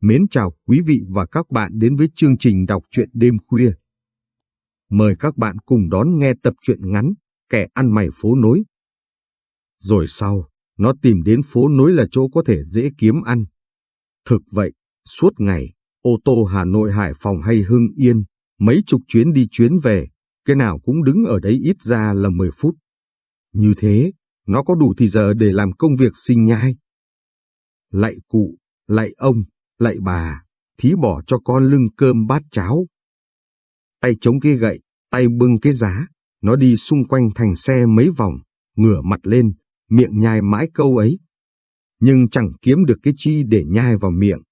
Mến chào quý vị và các bạn đến với chương trình đọc truyện đêm khuya. Mời các bạn cùng đón nghe tập truyện ngắn Kẻ ăn mày phố nối. Rồi sau, nó tìm đến phố nối là chỗ có thể dễ kiếm ăn. Thực vậy, suốt ngày, ô tô Hà Nội Hải Phòng hay Hưng Yên, mấy chục chuyến đi chuyến về, cái nào cũng đứng ở đấy ít ra là 10 phút. Như thế, nó có đủ thì giờ để làm công việc sinh nhai. Lạy cụ, lạy ông, lạy bà, thí bỏ cho con lưng cơm bát cháo. Tay chống cái gậy, tay bưng cái giá, nó đi xung quanh thành xe mấy vòng, ngửa mặt lên, miệng nhai mãi câu ấy. Nhưng chẳng kiếm được cái chi để nhai vào miệng.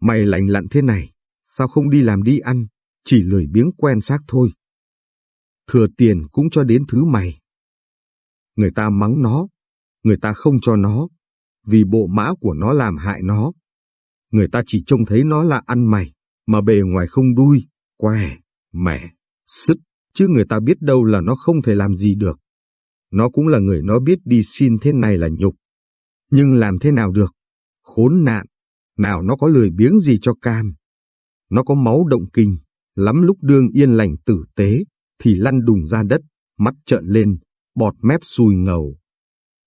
Mày lạnh lặn thế này, sao không đi làm đi ăn, chỉ lười biếng quen xác thôi. Thừa tiền cũng cho đến thứ mày. Người ta mắng nó, người ta không cho nó, vì bộ mã của nó làm hại nó. Người ta chỉ trông thấy nó là ăn mày, mà bề ngoài không đuôi, què, mẻ, sứt, chứ người ta biết đâu là nó không thể làm gì được. Nó cũng là người nó biết đi xin thế này là nhục. Nhưng làm thế nào được? Khốn nạn, nào nó có lười biếng gì cho cam. Nó có máu động kinh, lắm lúc đương yên lành tử tế, thì lăn đùng ra đất, mắt trợn lên, bọt mép sùi ngầu.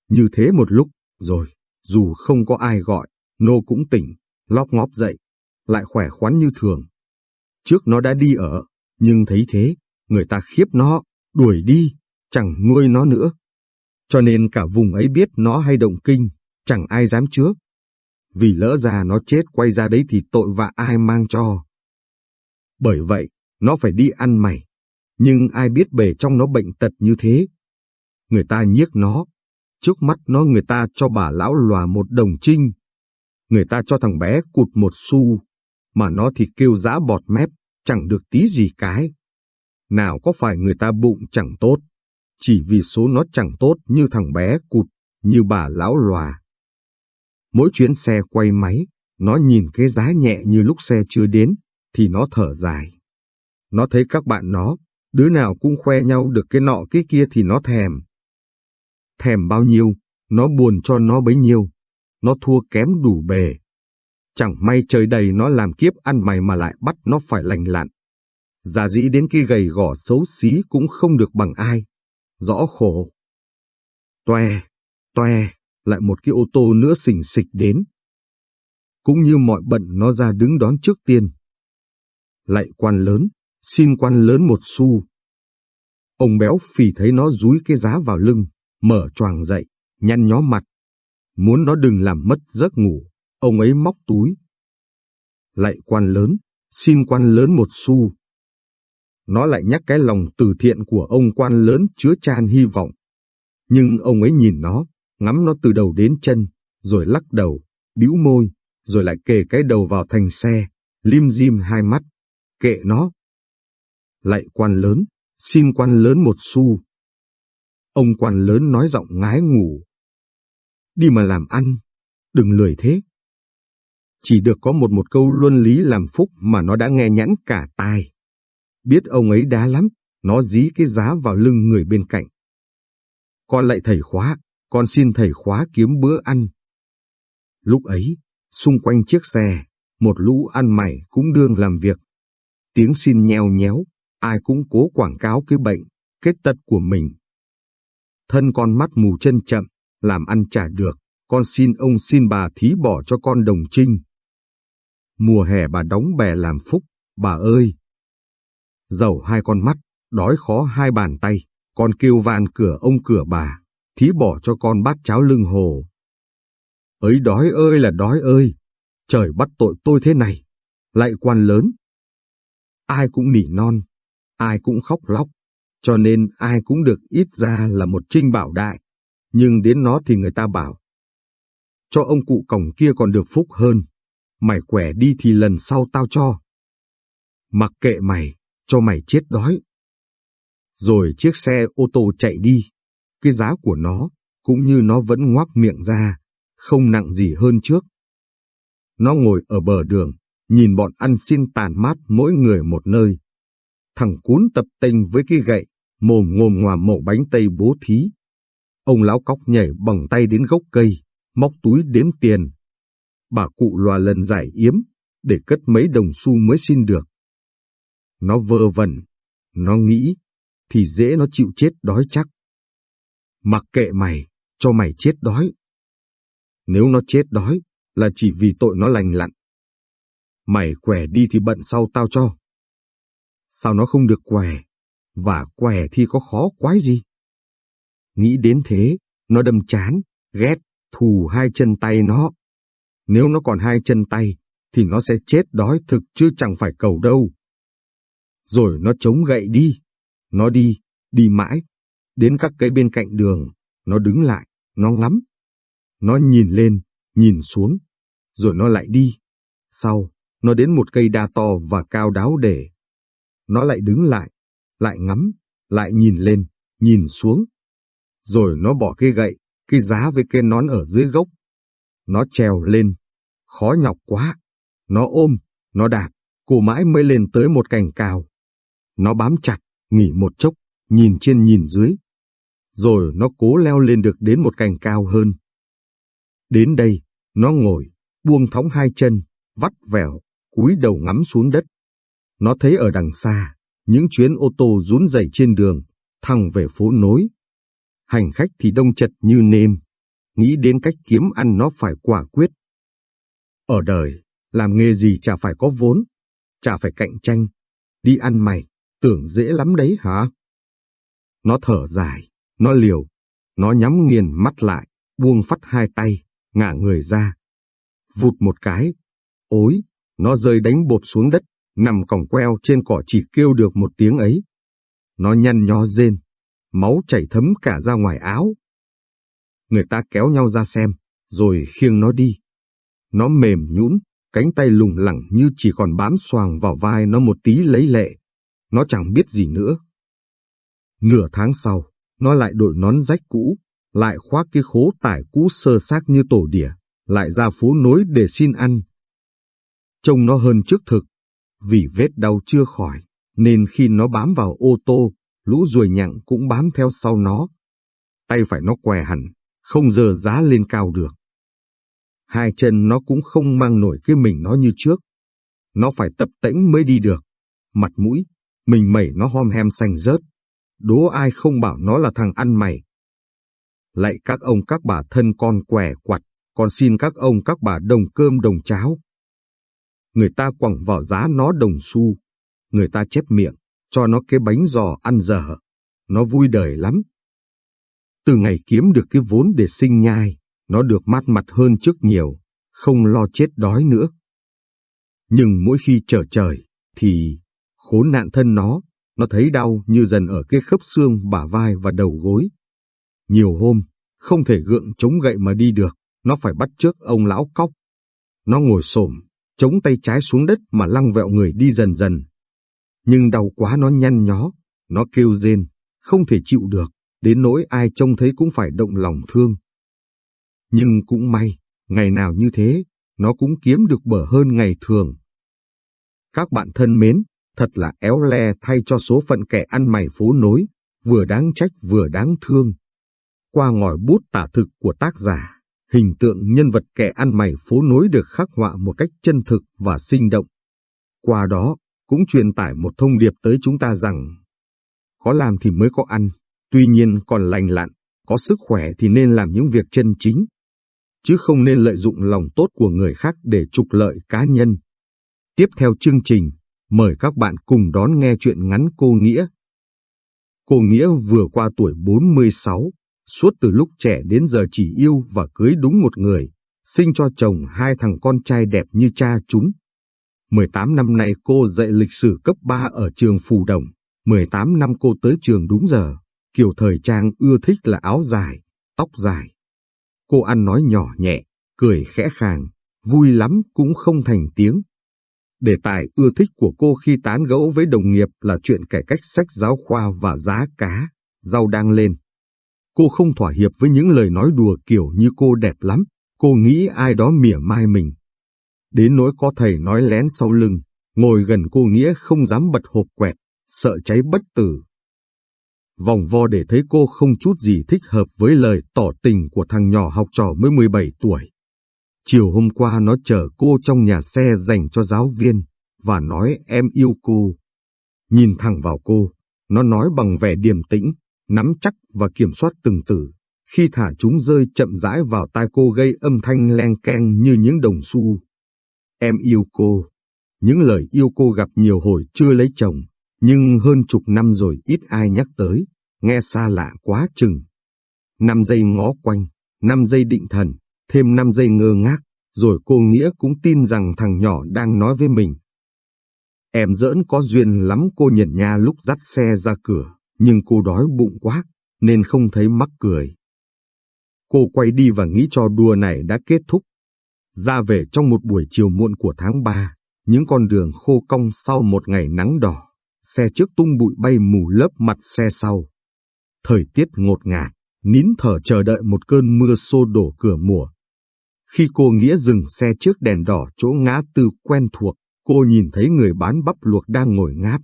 Như thế một lúc, rồi, dù không có ai gọi, nô cũng tỉnh, lóc ngóp dậy, lại khỏe khoắn như thường. Trước nó đã đi ở, nhưng thấy thế, người ta khiếp nó, đuổi đi, chẳng nuôi nó nữa. Cho nên cả vùng ấy biết nó hay động kinh, chẳng ai dám trước. Vì lỡ ra nó chết quay ra đấy thì tội vạ ai mang cho. Bởi vậy, nó phải đi ăn mày. Nhưng ai biết bề trong nó bệnh tật như thế. Người ta nhiếc nó. Trước mắt nó người ta cho bà lão lòa một đồng trinh. Người ta cho thằng bé cụt một xu. Mà nó thì kêu giã bọt mép, chẳng được tí gì cái. Nào có phải người ta bụng chẳng tốt. Chỉ vì số nó chẳng tốt như thằng bé cụt, như bà lão lòa. Mỗi chuyến xe quay máy, nó nhìn cái giá nhẹ như lúc xe chưa đến, thì nó thở dài. Nó thấy các bạn nó, đứa nào cũng khoe nhau được cái nọ cái kia thì nó thèm. Thèm bao nhiêu, nó buồn cho nó bấy nhiêu, nó thua kém đủ bề. Chẳng may trời đầy nó làm kiếp ăn mày mà lại bắt nó phải lành lặn. Giả dĩ đến cái gầy gò xấu xí cũng không được bằng ai. Rõ khổ. Toe, toe, lại một cái ô tô nữa xình xịch đến. Cũng như mọi bận nó ra đứng đón trước tiên. Lại quan lớn, xin quan lớn một xu. Ông béo phì thấy nó dúi cái giá vào lưng, mở choàng dậy, nhăn nhó mặt. Muốn nó đừng làm mất giấc ngủ, ông ấy móc túi. Lại quan lớn, xin quan lớn một xu. Nó lại nhắc cái lòng từ thiện của ông quan lớn chứa chan hy vọng. Nhưng ông ấy nhìn nó, ngắm nó từ đầu đến chân, rồi lắc đầu, bĩu môi, rồi lại kề cái đầu vào thành xe, lim dim hai mắt. Kệ nó. Lại quan lớn, xin quan lớn một xu. Ông quan lớn nói giọng ngái ngủ. Đi mà làm ăn, đừng lười thế. Chỉ được có một một câu luân lý làm phúc mà nó đã nghe nhãn cả tai. Biết ông ấy đá lắm, nó dí cái giá vào lưng người bên cạnh. Con lại thầy khóa, con xin thầy khóa kiếm bữa ăn. Lúc ấy, xung quanh chiếc xe, một lũ ăn mày cũng đương làm việc. Tiếng xin nheo nhéo, ai cũng cố quảng cáo cái bệnh, kết tật của mình. Thân con mắt mù chân chậm, làm ăn trả được, con xin ông xin bà thí bỏ cho con đồng trinh. Mùa hè bà đóng bè làm phúc, bà ơi! Dầu hai con mắt, đói khó hai bàn tay, con kêu van cửa ông cửa bà, thí bỏ cho con bát cháo lưng hồ. Ấy đói ơi là đói ơi, trời bắt tội tôi thế này, lại quan lớn. Ai cũng nỉ non, ai cũng khóc lóc, cho nên ai cũng được ít ra là một trinh bảo đại, nhưng đến nó thì người ta bảo. Cho ông cụ cổng kia còn được phúc hơn, mày khỏe đi thì lần sau tao cho. Mặc kệ mày, cho mày chết đói. Rồi chiếc xe ô tô chạy đi, cái giá của nó, cũng như nó vẫn ngoác miệng ra, không nặng gì hơn trước. Nó ngồi ở bờ đường, nhìn bọn ăn xin tàn mát mỗi người một nơi. Thằng cún tập tênh với cái gậy, mồm ngồm ngoà mổ bánh tây bố thí. Ông lão cóc nhảy bằng tay đến gốc cây, móc túi đếm tiền. bà cụ loa lần giải yếm, để cất mấy đồng xu mới xin được. Nó vơ vẩn, nó nghĩ, thì dễ nó chịu chết đói chắc. Mặc kệ mày, cho mày chết đói. Nếu nó chết đói, là chỉ vì tội nó lành lặn. Mày quẻ đi thì bận sau tao cho. Sao nó không được quẻ? Và quẻ thì có khó quái gì? Nghĩ đến thế, nó đâm chán, ghét, thù hai chân tay nó. Nếu nó còn hai chân tay, thì nó sẽ chết đói thực chứ chẳng phải cầu đâu. Rồi nó chống gậy đi. Nó đi, đi mãi. Đến các cây bên cạnh đường, nó đứng lại, nó ngắm. Nó nhìn lên, nhìn xuống, rồi nó lại đi. Sau, nó đến một cây đa to và cao đáo để. Nó lại đứng lại, lại ngắm, lại nhìn lên, nhìn xuống. Rồi nó bỏ cây gậy, cây giá với cây nón ở dưới gốc. Nó trèo lên, khó nhọc quá. Nó ôm, nó đạp, cô mãi mới lên tới một cành cao. Nó bám chặt, nghỉ một chốc, nhìn trên nhìn dưới. Rồi nó cố leo lên được đến một cành cao hơn. Đến đây, nó ngồi, buông thõng hai chân, vắt vẻo, cúi đầu ngắm xuống đất. Nó thấy ở đằng xa, những chuyến ô tô rún rẩy trên đường, thẳng về phố nối. Hành khách thì đông chật như nêm, nghĩ đến cách kiếm ăn nó phải quả quyết. Ở đời, làm nghề gì chả phải có vốn, chả phải cạnh tranh, đi ăn mày, tưởng dễ lắm đấy hả? Nó thở dài, nó liều, nó nhắm nghiền mắt lại, buông phát hai tay, ngả người ra. Vụt một cái, ối, nó rơi đánh bột xuống đất, nằm còng queo trên cỏ chỉ kêu được một tiếng ấy. Nó nhăn nhó rên, máu chảy thấm cả ra ngoài áo. Người ta kéo nhau ra xem, rồi khiêng nó đi. Nó mềm nhũn, cánh tay lùng lẳng như chỉ còn bám xoàng vào vai nó một tí lấy lệ. Nó chẳng biết gì nữa. Nửa tháng sau, nó lại đội nón rách cũ, lại khoác cái khố tải cũ sơ xác như tổ đỉa, lại ra phố nối để xin ăn. Trông nó hơn trước thực, vì vết đau chưa khỏi, nên khi nó bám vào ô tô, lũ ruồi nhặng cũng bám theo sau nó. Tay phải nó què hẳn, không giờ giá lên cao được. Hai chân nó cũng không mang nổi cái mình nó như trước. Nó phải tập tễnh mới đi được. Mặt mũi, mình mẩy nó hom hem xanh rớt. Đố ai không bảo nó là thằng ăn mày. Lại các ông các bà thân con què quặt, còn xin các ông các bà đồng cơm đồng cháo. Người ta quẳng vào giá nó đồng xu, người ta chép miệng, cho nó cái bánh giò ăn dở. Nó vui đời lắm. Từ ngày kiếm được cái vốn để sinh nhai, nó được mát mặt hơn trước nhiều, không lo chết đói nữa. Nhưng mỗi khi trở trời, thì khốn nạn thân nó, nó thấy đau như dần ở cái khớp xương bả vai và đầu gối. Nhiều hôm, không thể gượng chống gậy mà đi được, nó phải bắt trước ông lão cóc. Nó ngồi xổm, chống tay trái xuống đất mà lăng vẹo người đi dần dần. Nhưng đau quá nó nhăn nhó, nó kêu rên, không thể chịu được, đến nỗi ai trông thấy cũng phải động lòng thương. Nhưng cũng may, ngày nào như thế, nó cũng kiếm được bở hơn ngày thường. Các bạn thân mến, thật là éo le thay cho số phận kẻ ăn mày phố nối, vừa đáng trách vừa đáng thương. Qua ngòi bút tả thực của tác giả, hình tượng nhân vật kẻ ăn mày phố nối được khắc họa một cách chân thực và sinh động. Qua đó, cũng truyền tải một thông điệp tới chúng ta rằng có làm thì mới có ăn, tuy nhiên còn lành lặn, có sức khỏe thì nên làm những việc chân chính, chứ không nên lợi dụng lòng tốt của người khác để trục lợi cá nhân. Tiếp theo chương trình, mời các bạn cùng đón nghe chuyện ngắn cô Nghĩa. Cô Nghĩa vừa qua tuổi 46, suốt từ lúc trẻ đến giờ chỉ yêu và cưới đúng một người, sinh cho chồng hai thằng con trai đẹp như cha chúng. 18 năm nay cô dạy lịch sử cấp 3 ở trường Phù Đồng, 18 năm cô tới trường đúng giờ, kiểu thời trang ưa thích là áo dài, tóc dài. Cô ăn nói nhỏ nhẹ, cười khẽ khàng, vui lắm cũng không thành tiếng. Đề tài ưa thích của cô khi tán gẫu với đồng nghiệp là chuyện cải cách sách giáo khoa và giá cá, rau đang lên. Cô không thỏa hiệp với những lời nói đùa kiểu như cô đẹp lắm, cô nghĩ ai đó mỉa mai mình. Đến nỗi có thầy nói lén sau lưng, ngồi gần cô Nghĩa không dám bật hộp quẹt, sợ cháy bất tử. Vòng vo để thấy cô không chút gì thích hợp với lời tỏ tình của thằng nhỏ học trò mới 17 tuổi. Chiều hôm qua nó chở cô trong nhà xe dành cho giáo viên và nói em yêu cô. Nhìn thẳng vào cô, nó nói bằng vẻ điềm tĩnh, nắm chắc và kiểm soát từng từ. Khi thả chúng rơi chậm rãi vào tai cô gây âm thanh len keng như những đồng xu. Em yêu cô. Những lời yêu cô gặp nhiều hồi chưa lấy chồng, nhưng hơn chục năm rồi ít ai nhắc tới, nghe xa lạ quá chừng. Năm giây ngó quanh, năm giây định thần, thêm năm giây ngơ ngác, rồi cô Nghĩa cũng tin rằng thằng nhỏ đang nói với mình. Em giỡn có duyên lắm cô nhận nha lúc dắt xe ra cửa, nhưng cô đói bụng quá, nên không thấy mắc cười. Cô quay đi và nghĩ trò đùa này đã kết thúc. Ra về trong một buổi chiều muộn của tháng 3, những con đường khô cong sau một ngày nắng đỏ, xe trước tung bụi bay mù lớp mặt xe sau. Thời tiết ngột ngạt, nín thở chờ đợi một cơn mưa xô đổ cửa mùa. Khi cô Nghĩa dừng xe trước đèn đỏ chỗ ngã tư quen thuộc, cô nhìn thấy người bán bắp luộc đang ngồi ngáp.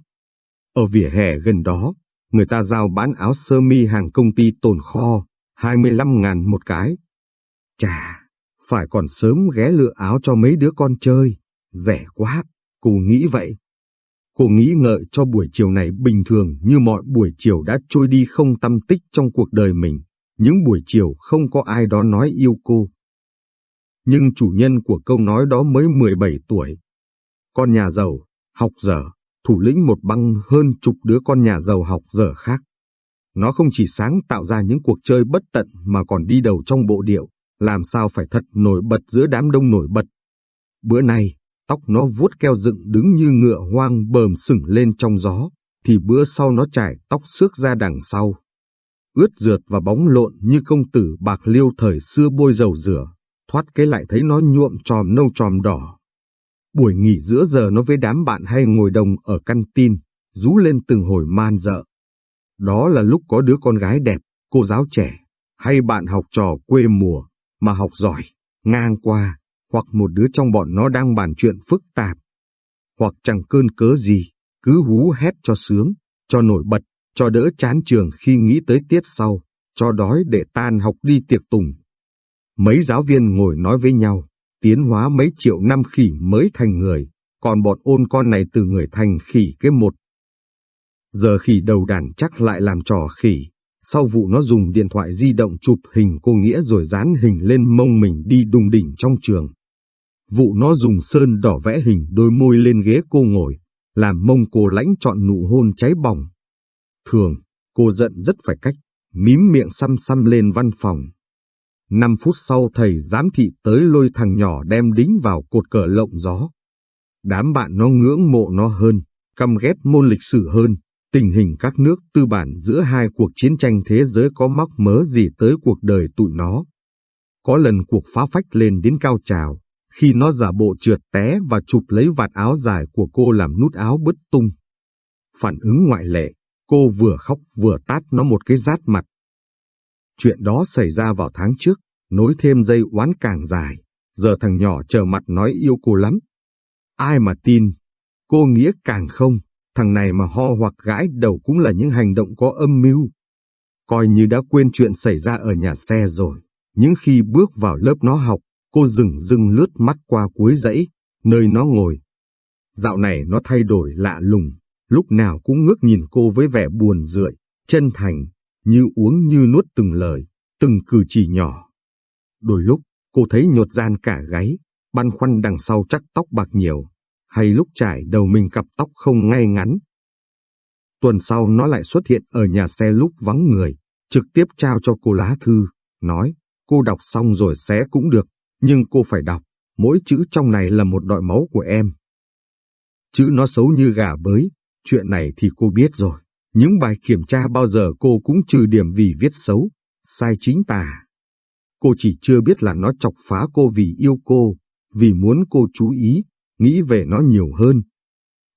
Ở vỉa hè gần đó, người ta giao bán áo sơ mi hàng công ty tồn kho, 25 ngàn một cái. Chà, phải còn sớm ghé lựa áo cho mấy đứa con chơi, rẻ quá, cô nghĩ vậy. Cô nghĩ ngợi cho buổi chiều này bình thường như mọi buổi chiều đã trôi đi không tâm tích trong cuộc đời mình. Những buổi chiều không có ai đó nói yêu cô. Nhưng chủ nhân của câu nói đó mới 17 tuổi. Con nhà giàu, học dở, thủ lĩnh một băng hơn chục đứa con nhà giàu học dở khác. Nó không chỉ sáng tạo ra những cuộc chơi bất tận mà còn đi đầu trong bộ điệu, làm sao phải thật nổi bật giữa đám đông nổi bật. Bữa nay, tóc nó vuốt keo dựng đứng như ngựa hoang bờm sừng lên trong gió, thì bữa sau nó trải tóc xước ra đằng sau. Ướt rượt và bóng lộn như công tử bạc liêu thời xưa bôi dầu rửa, thoát cái lại thấy nó nhuộm tròm nâu tròm đỏ. Buổi nghỉ giữa giờ nó với đám bạn hay ngồi đồng ở căn tin, rú lên từng hồi man dợ. Đó là lúc có đứa con gái đẹp, cô giáo trẻ, hay bạn học trò quê mùa, mà học giỏi, ngang qua, hoặc một đứa trong bọn nó đang bàn chuyện phức tạp, hoặc chẳng cơn cớ gì, cứ hú hét cho sướng, cho nổi bật, cho đỡ chán trường khi nghĩ tới tiết sau, cho đói để tan học đi tiệc tùng. Mấy giáo viên ngồi nói với nhau, tiến hóa mấy triệu năm khỉ mới thành người, còn bọn ôn con này từ người thành khỉ cái một. Giờ khỉ đầu đàn chắc lại làm trò khỉ, sau vụ nó dùng điện thoại di động chụp hình cô Nghĩa rồi dán hình lên mông mình đi đùng đỉnh trong trường. Vụ nó dùng sơn đỏ vẽ hình đôi môi lên ghế cô ngồi, làm mông cô lãnh chọn nụ hôn cháy bỏng. Thường, cô giận rất phải cách, mím miệng xăm xăm lên văn phòng. Năm phút sau thầy giám thị tới lôi thằng nhỏ đem đính vào cột cờ lộng gió. Đám bạn nó ngưỡng mộ nó hơn, căm ghét môn lịch sử hơn, tình hình các nước tư bản giữa hai cuộc chiến tranh thế giới có mắc mớ gì tới cuộc đời tụi nó. Có lần cuộc phá phách lên đến cao trào, khi nó giả bộ trượt té và chụp lấy vạt áo dài của cô làm nút áo bứt tung. Phản ứng ngoại lệ, cô vừa khóc vừa tát nó một cái rát mặt. Chuyện đó xảy ra vào tháng trước, nối thêm dây oán càng dài, giờ thằng nhỏ chờ mặt nói yêu cô lắm. Ai mà tin, cô nghĩa càng không, thằng này mà ho hoặc gãi đầu cũng là những hành động có âm mưu. Coi như đã quên chuyện xảy ra ở nhà xe rồi, những khi bước vào lớp nó học, Cô dừng dừng lướt mắt qua cuối dãy, nơi nó ngồi. Dạo này nó thay đổi lạ lùng, lúc nào cũng ngước nhìn cô với vẻ buồn rười, chân thành, như uống như nuốt từng lời, từng cử chỉ nhỏ. Đôi lúc, cô thấy nhột gian cả gáy, băn khoăn đằng sau chắc tóc bạc nhiều, hay lúc trải đầu mình cặp tóc không ngay ngắn. Tuần sau nó lại xuất hiện ở nhà xe lúc vắng người, trực tiếp trao cho cô lá thư, nói, cô đọc xong rồi xé cũng được, nhưng cô phải đọc, mỗi chữ trong này là một đội máu của em. Chữ nó xấu như gà bới, chuyện này thì cô biết rồi. Những bài kiểm tra bao giờ cô cũng trừ điểm vì viết xấu, sai chính tà. Cô chỉ chưa biết là nó chọc phá cô vì yêu cô, vì muốn cô chú ý, nghĩ về nó nhiều hơn.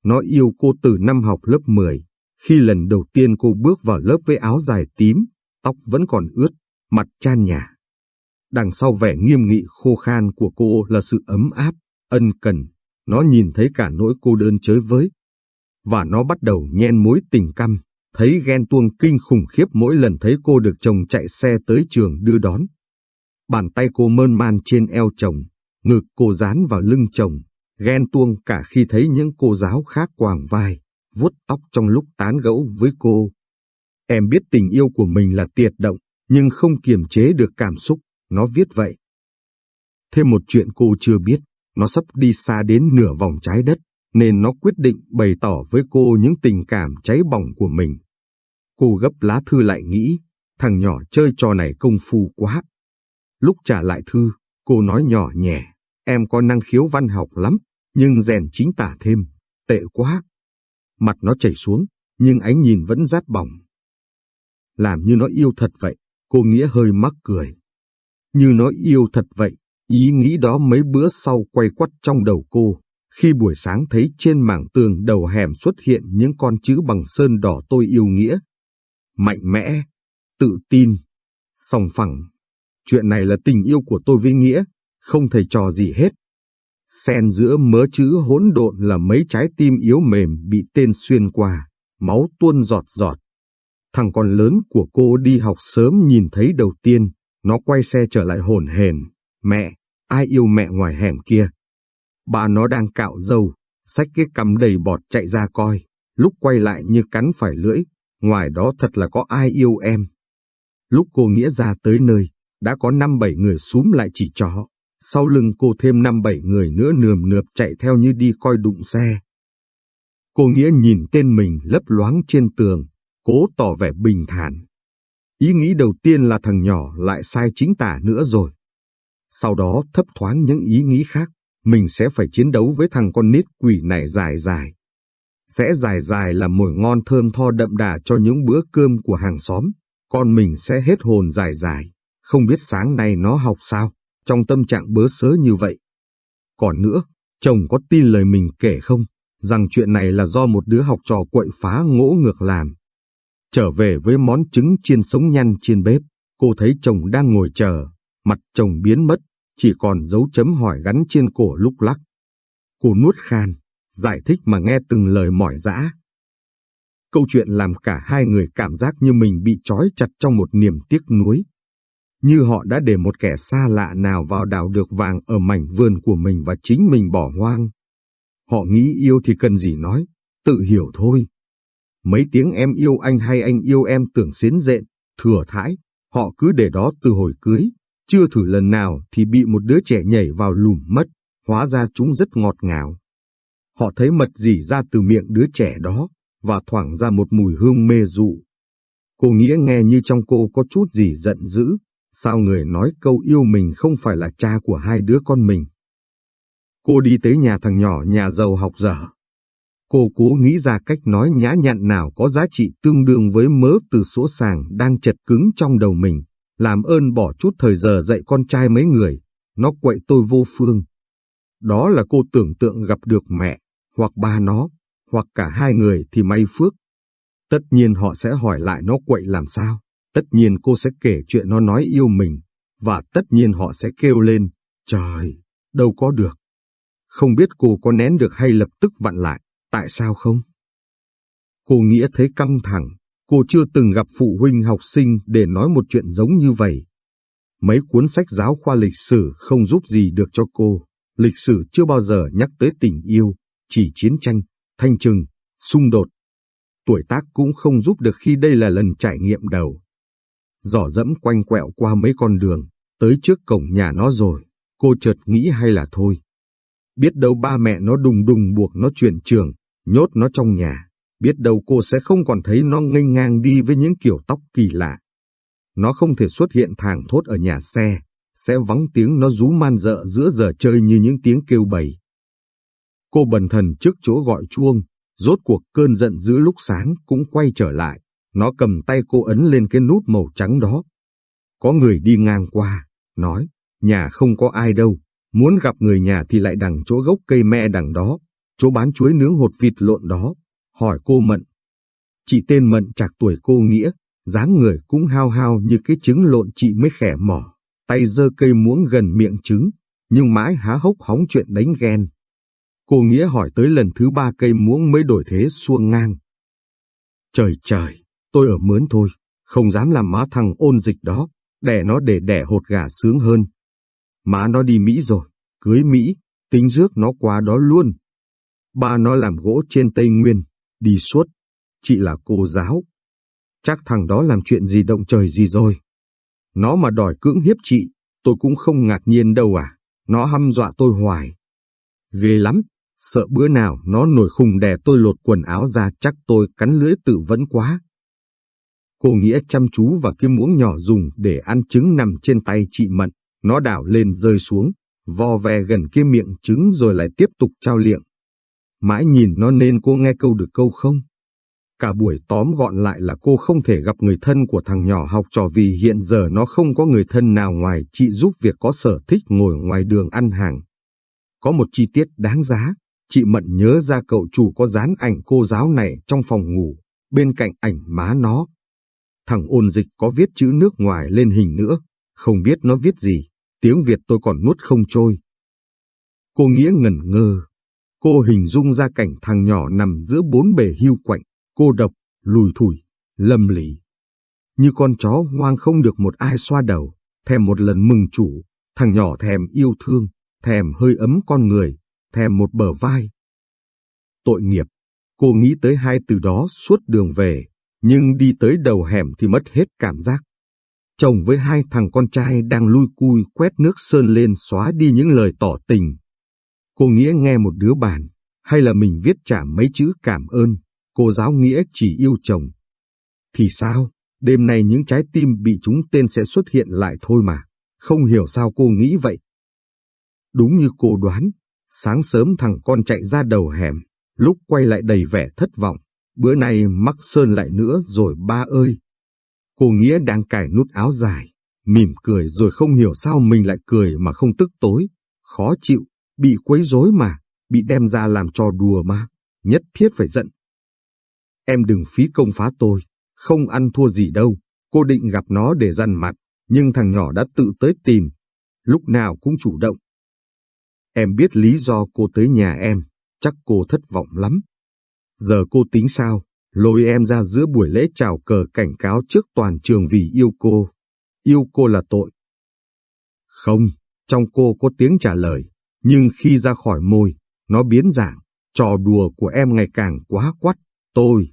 Nó yêu cô từ năm học lớp 10, khi lần đầu tiên cô bước vào lớp với áo dài tím, tóc vẫn còn ướt, mặt chan nhà. Đằng sau vẻ nghiêm nghị khô khan của cô là sự ấm áp, ân cần, nó nhìn thấy cả nỗi cô đơn chới với. Và nó bắt đầu nhen mối tình căm, thấy ghen tuông kinh khủng khiếp mỗi lần thấy cô được chồng chạy xe tới trường đưa đón. Bàn tay cô mơn man trên eo chồng, ngực cô dán vào lưng chồng, ghen tuông cả khi thấy những cô giáo khác quàng vai, vuốt tóc trong lúc tán gẫu với cô. Em biết tình yêu của mình là tiệt động, nhưng không kiềm chế được cảm xúc, nó viết vậy. Thêm một chuyện cô chưa biết, nó sắp đi xa đến nửa vòng trái đất, nên nó quyết định bày tỏ với cô những tình cảm cháy bỏng của mình. Cô gấp lá thư lại nghĩ, thằng nhỏ chơi trò này công phu quá. Lúc trả lại thư, cô nói nhỏ nhẹ, em có năng khiếu văn học lắm, nhưng rèn chính tả thêm, tệ quá. Mặt nó chảy xuống, nhưng ánh nhìn vẫn rát bỏng. Làm như nó yêu thật vậy, cô nghĩa hơi mắc cười. Như nó yêu thật vậy, ý nghĩ đó mấy bữa sau quay quắt trong đầu cô, khi buổi sáng thấy trên mảng tường đầu hẻm xuất hiện những con chữ bằng sơn đỏ tôi yêu nghĩa. Mạnh mẽ, tự tin, sòng phẳng. Chuyện này là tình yêu của tôi với Nghĩa, không thầy trò gì hết. Xen giữa mớ chữ hỗn độn là mấy trái tim yếu mềm bị tên xuyên qua, máu tuôn giọt giọt. Thằng con lớn của cô đi học sớm nhìn thấy đầu tiên, nó quay xe trở lại hồn hền. Mẹ, ai yêu mẹ ngoài hẻm kia? Bà nó đang cạo dâu, xách cái cằm đầy bọt chạy ra coi, lúc quay lại như cắn phải lưỡi, ngoài đó thật là có ai yêu em. Lúc cô Nghĩa ra tới nơi, đã có năm bảy người xúm lại chỉ chó, sau lưng cô thêm năm bảy người nữa nườm nượp chạy theo như đi coi đụng xe. Cô Nghĩa nhìn tên mình lấp loáng trên tường, cố tỏ vẻ bình thản. Ý nghĩ đầu tiên là thằng nhỏ lại sai chính tả nữa rồi. Sau đó thấp thoáng những ý nghĩ khác, mình sẽ phải chiến đấu với thằng con nít quỷ này dài dài. Sẽ dài dài là mùi ngon thơm tho đậm đà cho những bữa cơm của hàng xóm, con mình sẽ hết hồn dài dài, không biết sáng nay nó học sao, trong tâm trạng bớ sớ như vậy. Còn nữa, chồng có tin lời mình kể không, rằng chuyện này là do một đứa học trò quậy phá ngỗ ngược làm. Trở về với món trứng chiên sống nhăn trên bếp, cô thấy chồng đang ngồi chờ, mặt chồng biến mất, chỉ còn dấu chấm hỏi gắn trên cổ lúc lắc. Cô nuốt khan, giải thích mà nghe từng lời mỏi dã. Câu chuyện làm cả hai người cảm giác như mình bị trói chặt trong một niềm tiếc nuối. Như họ đã để một kẻ xa lạ nào vào đào được vàng ở mảnh vườn của mình và chính mình bỏ hoang. Họ nghĩ yêu thì cần gì nói, tự hiểu thôi. Mấy tiếng em yêu anh hay anh yêu em tưởng xến dện, thừa thãi, họ cứ để đó từ hồi cưới, chưa thử lần nào thì bị một đứa trẻ nhảy vào lùm mất, hóa ra chúng rất ngọt ngào. Họ thấy mật gì ra từ miệng đứa trẻ đó, và thoảng ra một mùi hương mê dụ. Cô Nghĩa nghe như trong cô có chút gì giận dữ, sao người nói câu yêu mình không phải là cha của hai đứa con mình. Cô đi tới nhà thằng nhỏ nhà giàu học dở. Cô cố nghĩ ra cách nói nhã nhặn nào có giá trị tương đương với mớ từ số sàng đang chật cứng trong đầu mình làm ơn bỏ chút thời giờ dạy con trai mấy người, nó quậy tôi vô phương. Đó là cô tưởng tượng gặp được mẹ, hoặc ba nó, hoặc cả hai người thì may phước. Tất nhiên họ sẽ hỏi lại nó quậy làm sao, tất nhiên cô sẽ kể chuyện nó nói yêu mình, và tất nhiên họ sẽ kêu lên, trời, đâu có được. Không biết cô có nén được hay lập tức vặn lại, tại sao không? Cô Nghĩa thấy căng thẳng, Cô chưa từng gặp phụ huynh học sinh để nói một chuyện giống như vậy. Mấy cuốn sách giáo khoa lịch sử không giúp gì được cho cô. Lịch sử chưa bao giờ nhắc tới tình yêu, chỉ chiến tranh, thanh trừng, xung đột. Tuổi tác cũng không giúp được khi đây là lần trải nghiệm đầu. Giỏ dẫm quanh quẹo qua mấy con đường, tới trước cổng nhà nó rồi, cô chợt nghĩ hay là thôi. Biết đâu ba mẹ nó đùng đùng buộc nó chuyển trường, nhốt nó trong nhà biết đâu cô sẽ không còn thấy nó nghênh ngang đi với những kiểu tóc kỳ lạ. Nó không thể xuất hiện thảng thốt ở nhà xe, sẽ vắng tiếng nó rú man dợ giữa giờ chơi như những tiếng kêu bầy. Cô bần thần trước chỗ gọi chuông, rốt cuộc cơn giận dữ lúc sáng cũng quay trở lại, nó cầm tay cô ấn lên cái nút màu trắng đó. Có người đi ngang qua, nói, nhà không có ai đâu, muốn gặp người nhà thì lại đằng chỗ gốc cây me đằng đó, chỗ bán chuối nướng hột vịt lộn đó hỏi cô Mận. Chị tên Mận chạc tuổi cô Nghĩa, dáng người cũng hao hao như cái trứng lộn chị mới khẻ mỏ, tay giơ cây muỗng gần miệng trứng, nhưng mãi há hốc hóng chuyện đánh ghen. Cô Nghĩa hỏi tới lần thứ ba cây muỗng mới đổi thế xuông ngang. Trời trời, tôi ở mướn thôi, không dám làm má thằng ôn dịch đó, đẻ nó để đẻ hột gà sướng hơn. Má nó đi Mỹ rồi, cưới Mỹ, tính rước nó qua đó luôn. Ba nó làm gỗ trên Tây Nguyên, đi suốt. Chị là cô giáo. Chắc thằng đó làm chuyện gì động trời gì rồi. Nó mà đòi cưỡng hiếp chị, tôi cũng không ngạc nhiên đâu à. Nó hăm dọa tôi hoài. Ghê lắm, sợ bữa nào nó nổi khùng đè tôi lột quần áo ra chắc tôi cắn lưỡi tự vẫn quá. Cô Nghĩa chăm chú vào cái muỗng nhỏ dùng để ăn trứng nằm trên tay chị Mận. Nó đảo lên rơi xuống, vo ve gần cái miệng trứng rồi lại tiếp tục trao liệng. Mãi nhìn nó nên cô nghe câu được câu không? Cả buổi tóm gọn lại là cô không thể gặp người thân của thằng nhỏ học trò vì hiện giờ nó không có người thân nào ngoài chị giúp việc có sở thích ngồi ngoài đường ăn hàng. Có một chi tiết đáng giá, chị Mận nhớ ra cậu chủ có dán ảnh cô giáo này trong phòng ngủ, bên cạnh ảnh má nó. Thằng ôn dịch có viết chữ nước ngoài lên hình nữa, không biết nó viết gì, tiếng Việt tôi còn nuốt không trôi. Cô Nghĩa ngẩn ngơ, cô hình dung ra cảnh thằng nhỏ nằm giữa bốn bề hưu quạnh, cô độc, lùi thủi, lầm lì. Như con chó hoang không được một ai xoa đầu, thèm một lần mừng chủ, thằng nhỏ thèm yêu thương, thèm hơi ấm con người, thèm một bờ vai. Tội nghiệp, cô nghĩ tới hai từ đó suốt đường về, nhưng đi tới đầu hẻm thì mất hết cảm giác. Chồng với hai thằng con trai đang lui cui quét nước sơn lên xóa đi những lời tỏ tình. Cô Nghĩa nghe một đứa bàn, hay là mình viết trả mấy chữ cảm ơn, cô giáo Nghĩa chỉ yêu chồng. Thì sao, đêm nay những trái tim bị chúng tên sẽ xuất hiện lại thôi mà, không hiểu sao cô nghĩ vậy. Đúng như cô đoán, sáng sớm thằng con chạy ra đầu hẻm, lúc quay lại đầy vẻ thất vọng, bữa nay mắc sơn lại nữa rồi ba ơi. Cô Nghĩa đang cài nút áo dài, mỉm cười rồi không hiểu sao mình lại cười mà không tức tối, khó chịu, bị quấy rối mà, bị đem ra làm trò đùa mà, nhất thiết phải giận. Em đừng phí công phá tôi, không ăn thua gì đâu, cô định gặp nó để dằn mặt, nhưng thằng nhỏ đã tự tới tìm, lúc nào cũng chủ động. Em biết lý do cô tới nhà em, chắc cô thất vọng lắm. Giờ cô tính sao? Lôi em ra giữa buổi lễ chào cờ cảnh cáo trước toàn trường vì yêu cô. Yêu cô là tội. Không, trong cô có tiếng trả lời, nhưng khi ra khỏi môi, nó biến dạng, trò đùa của em ngày càng quá quắt, tôi.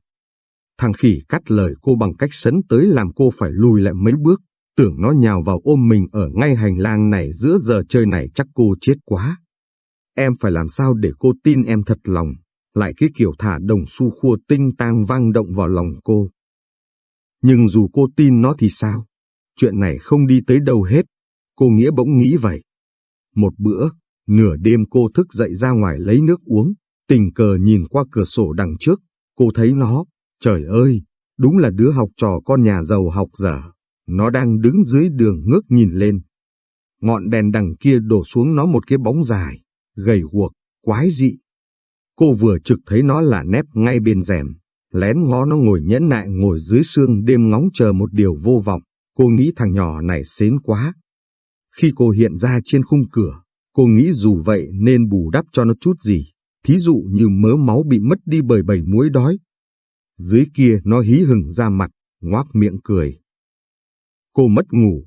Thằng khỉ cắt lời cô bằng cách sấn tới làm cô phải lùi lại mấy bước, tưởng nó nhào vào ôm mình ở ngay hành lang này giữa giờ chơi này chắc cô chết quá. Em phải làm sao để cô tin em thật lòng, lại cái kiểu thả đồng xu khua tinh tang vang động vào lòng cô. Nhưng dù cô tin nó thì sao? Chuyện này không đi tới đâu hết, cô Nghĩa bỗng nghĩ vậy. Một bữa, nửa đêm cô thức dậy ra ngoài lấy nước uống, tình cờ nhìn qua cửa sổ đằng trước, cô thấy nó, trời ơi, đúng là đứa học trò con nhà giàu học dở, nó đang đứng dưới đường ngước nhìn lên. Ngọn đèn đằng kia đổ xuống nó một cái bóng dài, gầy guộc, quái dị, Cô vừa trực thấy nó là nép ngay bên rèm, lén ngó nó ngồi nhẫn nại ngồi dưới sương đêm ngóng chờ một điều vô vọng. Cô nghĩ thằng nhỏ này xến quá. Khi cô hiện ra trên khung cửa, cô nghĩ dù vậy nên bù đắp cho nó chút gì, thí dụ như mớ máu bị mất đi bởi bầy muối đói. Dưới kia nó hí hừng ra mặt, ngoác miệng cười. Cô mất ngủ,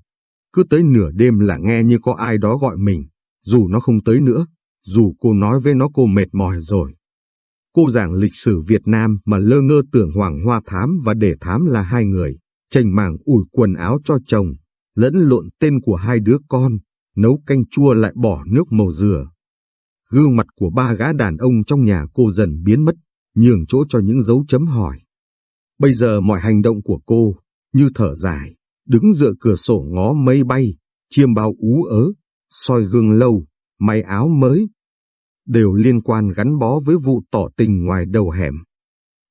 cứ tới nửa đêm là nghe như có ai đó gọi mình, dù nó không tới nữa, dù cô nói với nó cô mệt mỏi rồi. Cô giảng lịch sử Việt Nam mà lơ ngơ tưởng Hoàng Hoa Thám và Để Thám là hai người, chành màng ủi quần áo cho chồng, lẫn lộn tên của hai đứa con, nấu canh chua lại bỏ nước màu dừa. Gương mặt của ba gã đàn ông trong nhà cô dần biến mất, nhường chỗ cho những dấu chấm hỏi. Bây giờ mọi hành động của cô, như thở dài, đứng dựa cửa sổ ngó mây bay, chiêm bao ú ớ, soi gương lâu, may áo mới, đều liên quan gắn bó với vụ tỏ tình ngoài đầu hẻm.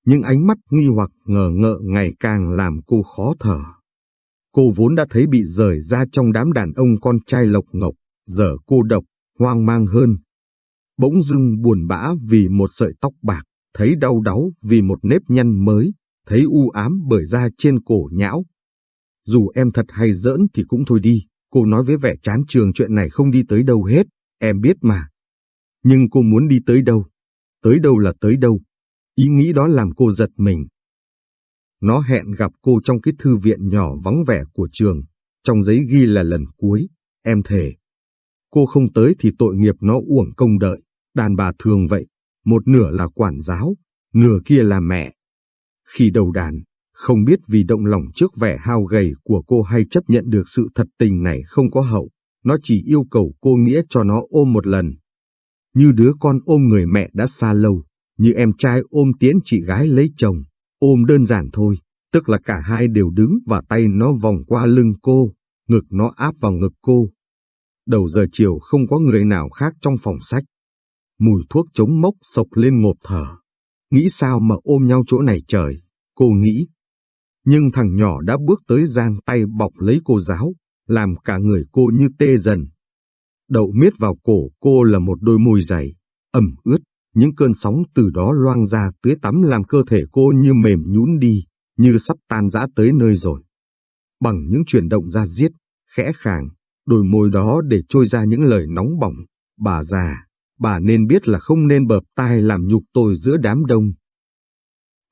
Những ánh mắt nghi hoặc ngờ ngợ ngày càng làm cô khó thở. Cô vốn đã thấy bị rời ra trong đám đàn ông con trai lộc ngọc, giờ cô độc, hoang mang hơn. Bỗng dưng buồn bã vì một sợi tóc bạc, thấy đau đáu vì một nếp nhăn mới, thấy u ám bởi da trên cổ nhão. Dù em thật hay giỡn thì cũng thôi đi, cô nói với vẻ chán trường chuyện này không đi tới đâu hết, em biết mà. Nhưng cô muốn đi tới đâu? Tới đâu là tới đâu? Ý nghĩ đó làm cô giật mình. Nó hẹn gặp cô trong cái thư viện nhỏ vắng vẻ của trường, trong giấy ghi là lần cuối, em thề. Cô không tới thì tội nghiệp nó uổng công đợi, đàn bà thường vậy, một nửa là quản giáo, nửa kia là mẹ. Khi đầu đàn, không biết vì động lòng trước vẻ hao gầy của cô hay chấp nhận được sự thật tình này không có hậu, nó chỉ yêu cầu cô Nghĩa cho nó ôm một lần. Như đứa con ôm người mẹ đã xa lâu, như em trai ôm tiễn chị gái lấy chồng, ôm đơn giản thôi, tức là cả hai đều đứng và tay nó vòng qua lưng cô, ngực nó áp vào ngực cô. Đầu giờ chiều không có người nào khác trong phòng sách. Mùi thuốc chống mốc sộc lên ngộp thở. Nghĩ sao mà ôm nhau chỗ này trời, cô nghĩ. Nhưng thằng nhỏ đã bước tới giang tay bọc lấy cô giáo, làm cả người cô như tê dần. Đậu miết vào cổ cô là một đôi môi dày, ẩm ướt, những cơn sóng từ đó loang ra tưới tắm làm cơ thể cô như mềm nhũn đi, như sắp tan rã tới nơi rồi. Bằng những chuyển động ra giết, khẽ khàng, đôi môi đó để trôi ra những lời nóng bỏng. Bà già, bà nên biết là không nên bợp tai làm nhục tôi giữa đám đông.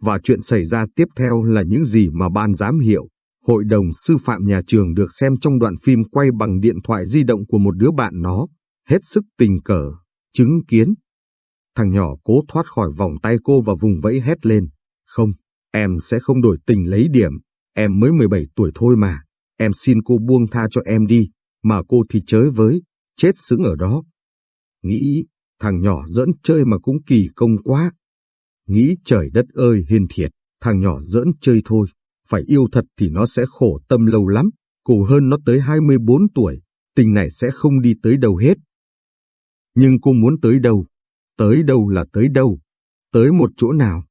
Và chuyện xảy ra tiếp theo là những gì mà ban giám hiệu, hội đồng sư phạm nhà trường được xem trong đoạn phim quay bằng điện thoại di động của một đứa bạn nó, hết sức tình cờ, chứng kiến. Thằng nhỏ cố thoát khỏi vòng tay cô và vùng vẫy hét lên. Không, em sẽ không đổi tình lấy điểm, em mới 17 tuổi thôi mà, em xin cô buông tha cho em đi, mà cô thì chới với, chết sững ở đó. Nghĩ, thằng nhỏ dẫn chơi mà cũng kỳ công quá. Nghĩ trời đất ơi hiền thiệt, thằng nhỏ dẫn chơi thôi, phải yêu thật thì nó sẽ khổ tâm lâu lắm, cổ hơn nó tới 24 tuổi, tình này sẽ không đi tới đâu hết. Nhưng cô muốn tới đâu? Tới đâu là tới đâu? Tới một chỗ nào?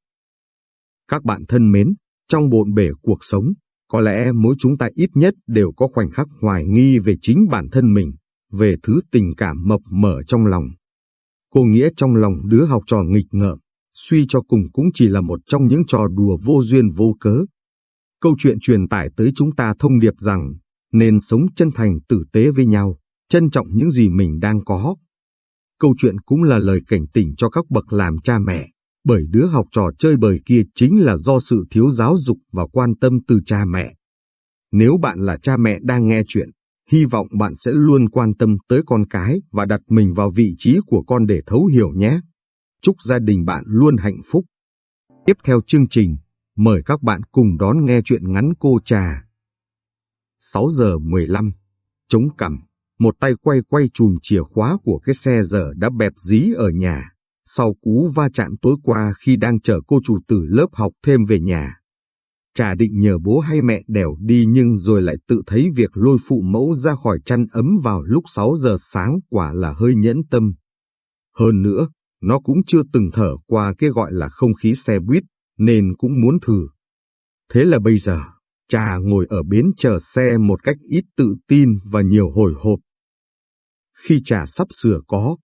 Các bạn thân mến, trong bộn bể cuộc sống, có lẽ mỗi chúng ta ít nhất đều có khoảnh khắc hoài nghi về chính bản thân mình, về thứ tình cảm mập mờ trong lòng. Cô nghĩa trong lòng đứa học trò nghịch ngợm, suy cho cùng cũng chỉ là một trong những trò đùa vô duyên vô cớ. Câu chuyện truyền tải tới chúng ta thông điệp rằng, nên sống chân thành tử tế với nhau, trân trọng những gì mình đang có. Câu chuyện cũng là lời cảnh tỉnh cho các bậc làm cha mẹ, bởi đứa học trò chơi bời kia chính là do sự thiếu giáo dục và quan tâm từ cha mẹ. Nếu bạn là cha mẹ đang nghe chuyện, hy vọng bạn sẽ luôn quan tâm tới con cái và đặt mình vào vị trí của con để thấu hiểu nhé. Chúc gia đình bạn luôn hạnh phúc. Tiếp theo chương trình, mời các bạn cùng đón nghe chuyện ngắn cô trà. 6 giờ 15, chống cằm, một tay quay quay chùm chìa khóa của cái xe giờ đã bẹp dí ở nhà sau cú va chạm tối qua khi đang chở cô chủ tử lớp học thêm về nhà. trà định nhờ bố hay mẹ đèo đi nhưng rồi lại tự thấy việc lôi phụ mẫu ra khỏi chăn ấm vào lúc 6 giờ sáng quả là hơi nhẫn tâm. Hơn nữa, nó cũng chưa từng thở qua cái gọi là không khí xe buýt, nên cũng muốn thử. Thế là bây giờ, cha ngồi ở bến chờ xe một cách ít tự tin và nhiều hồi hộp. Khi trà sắp sửa có,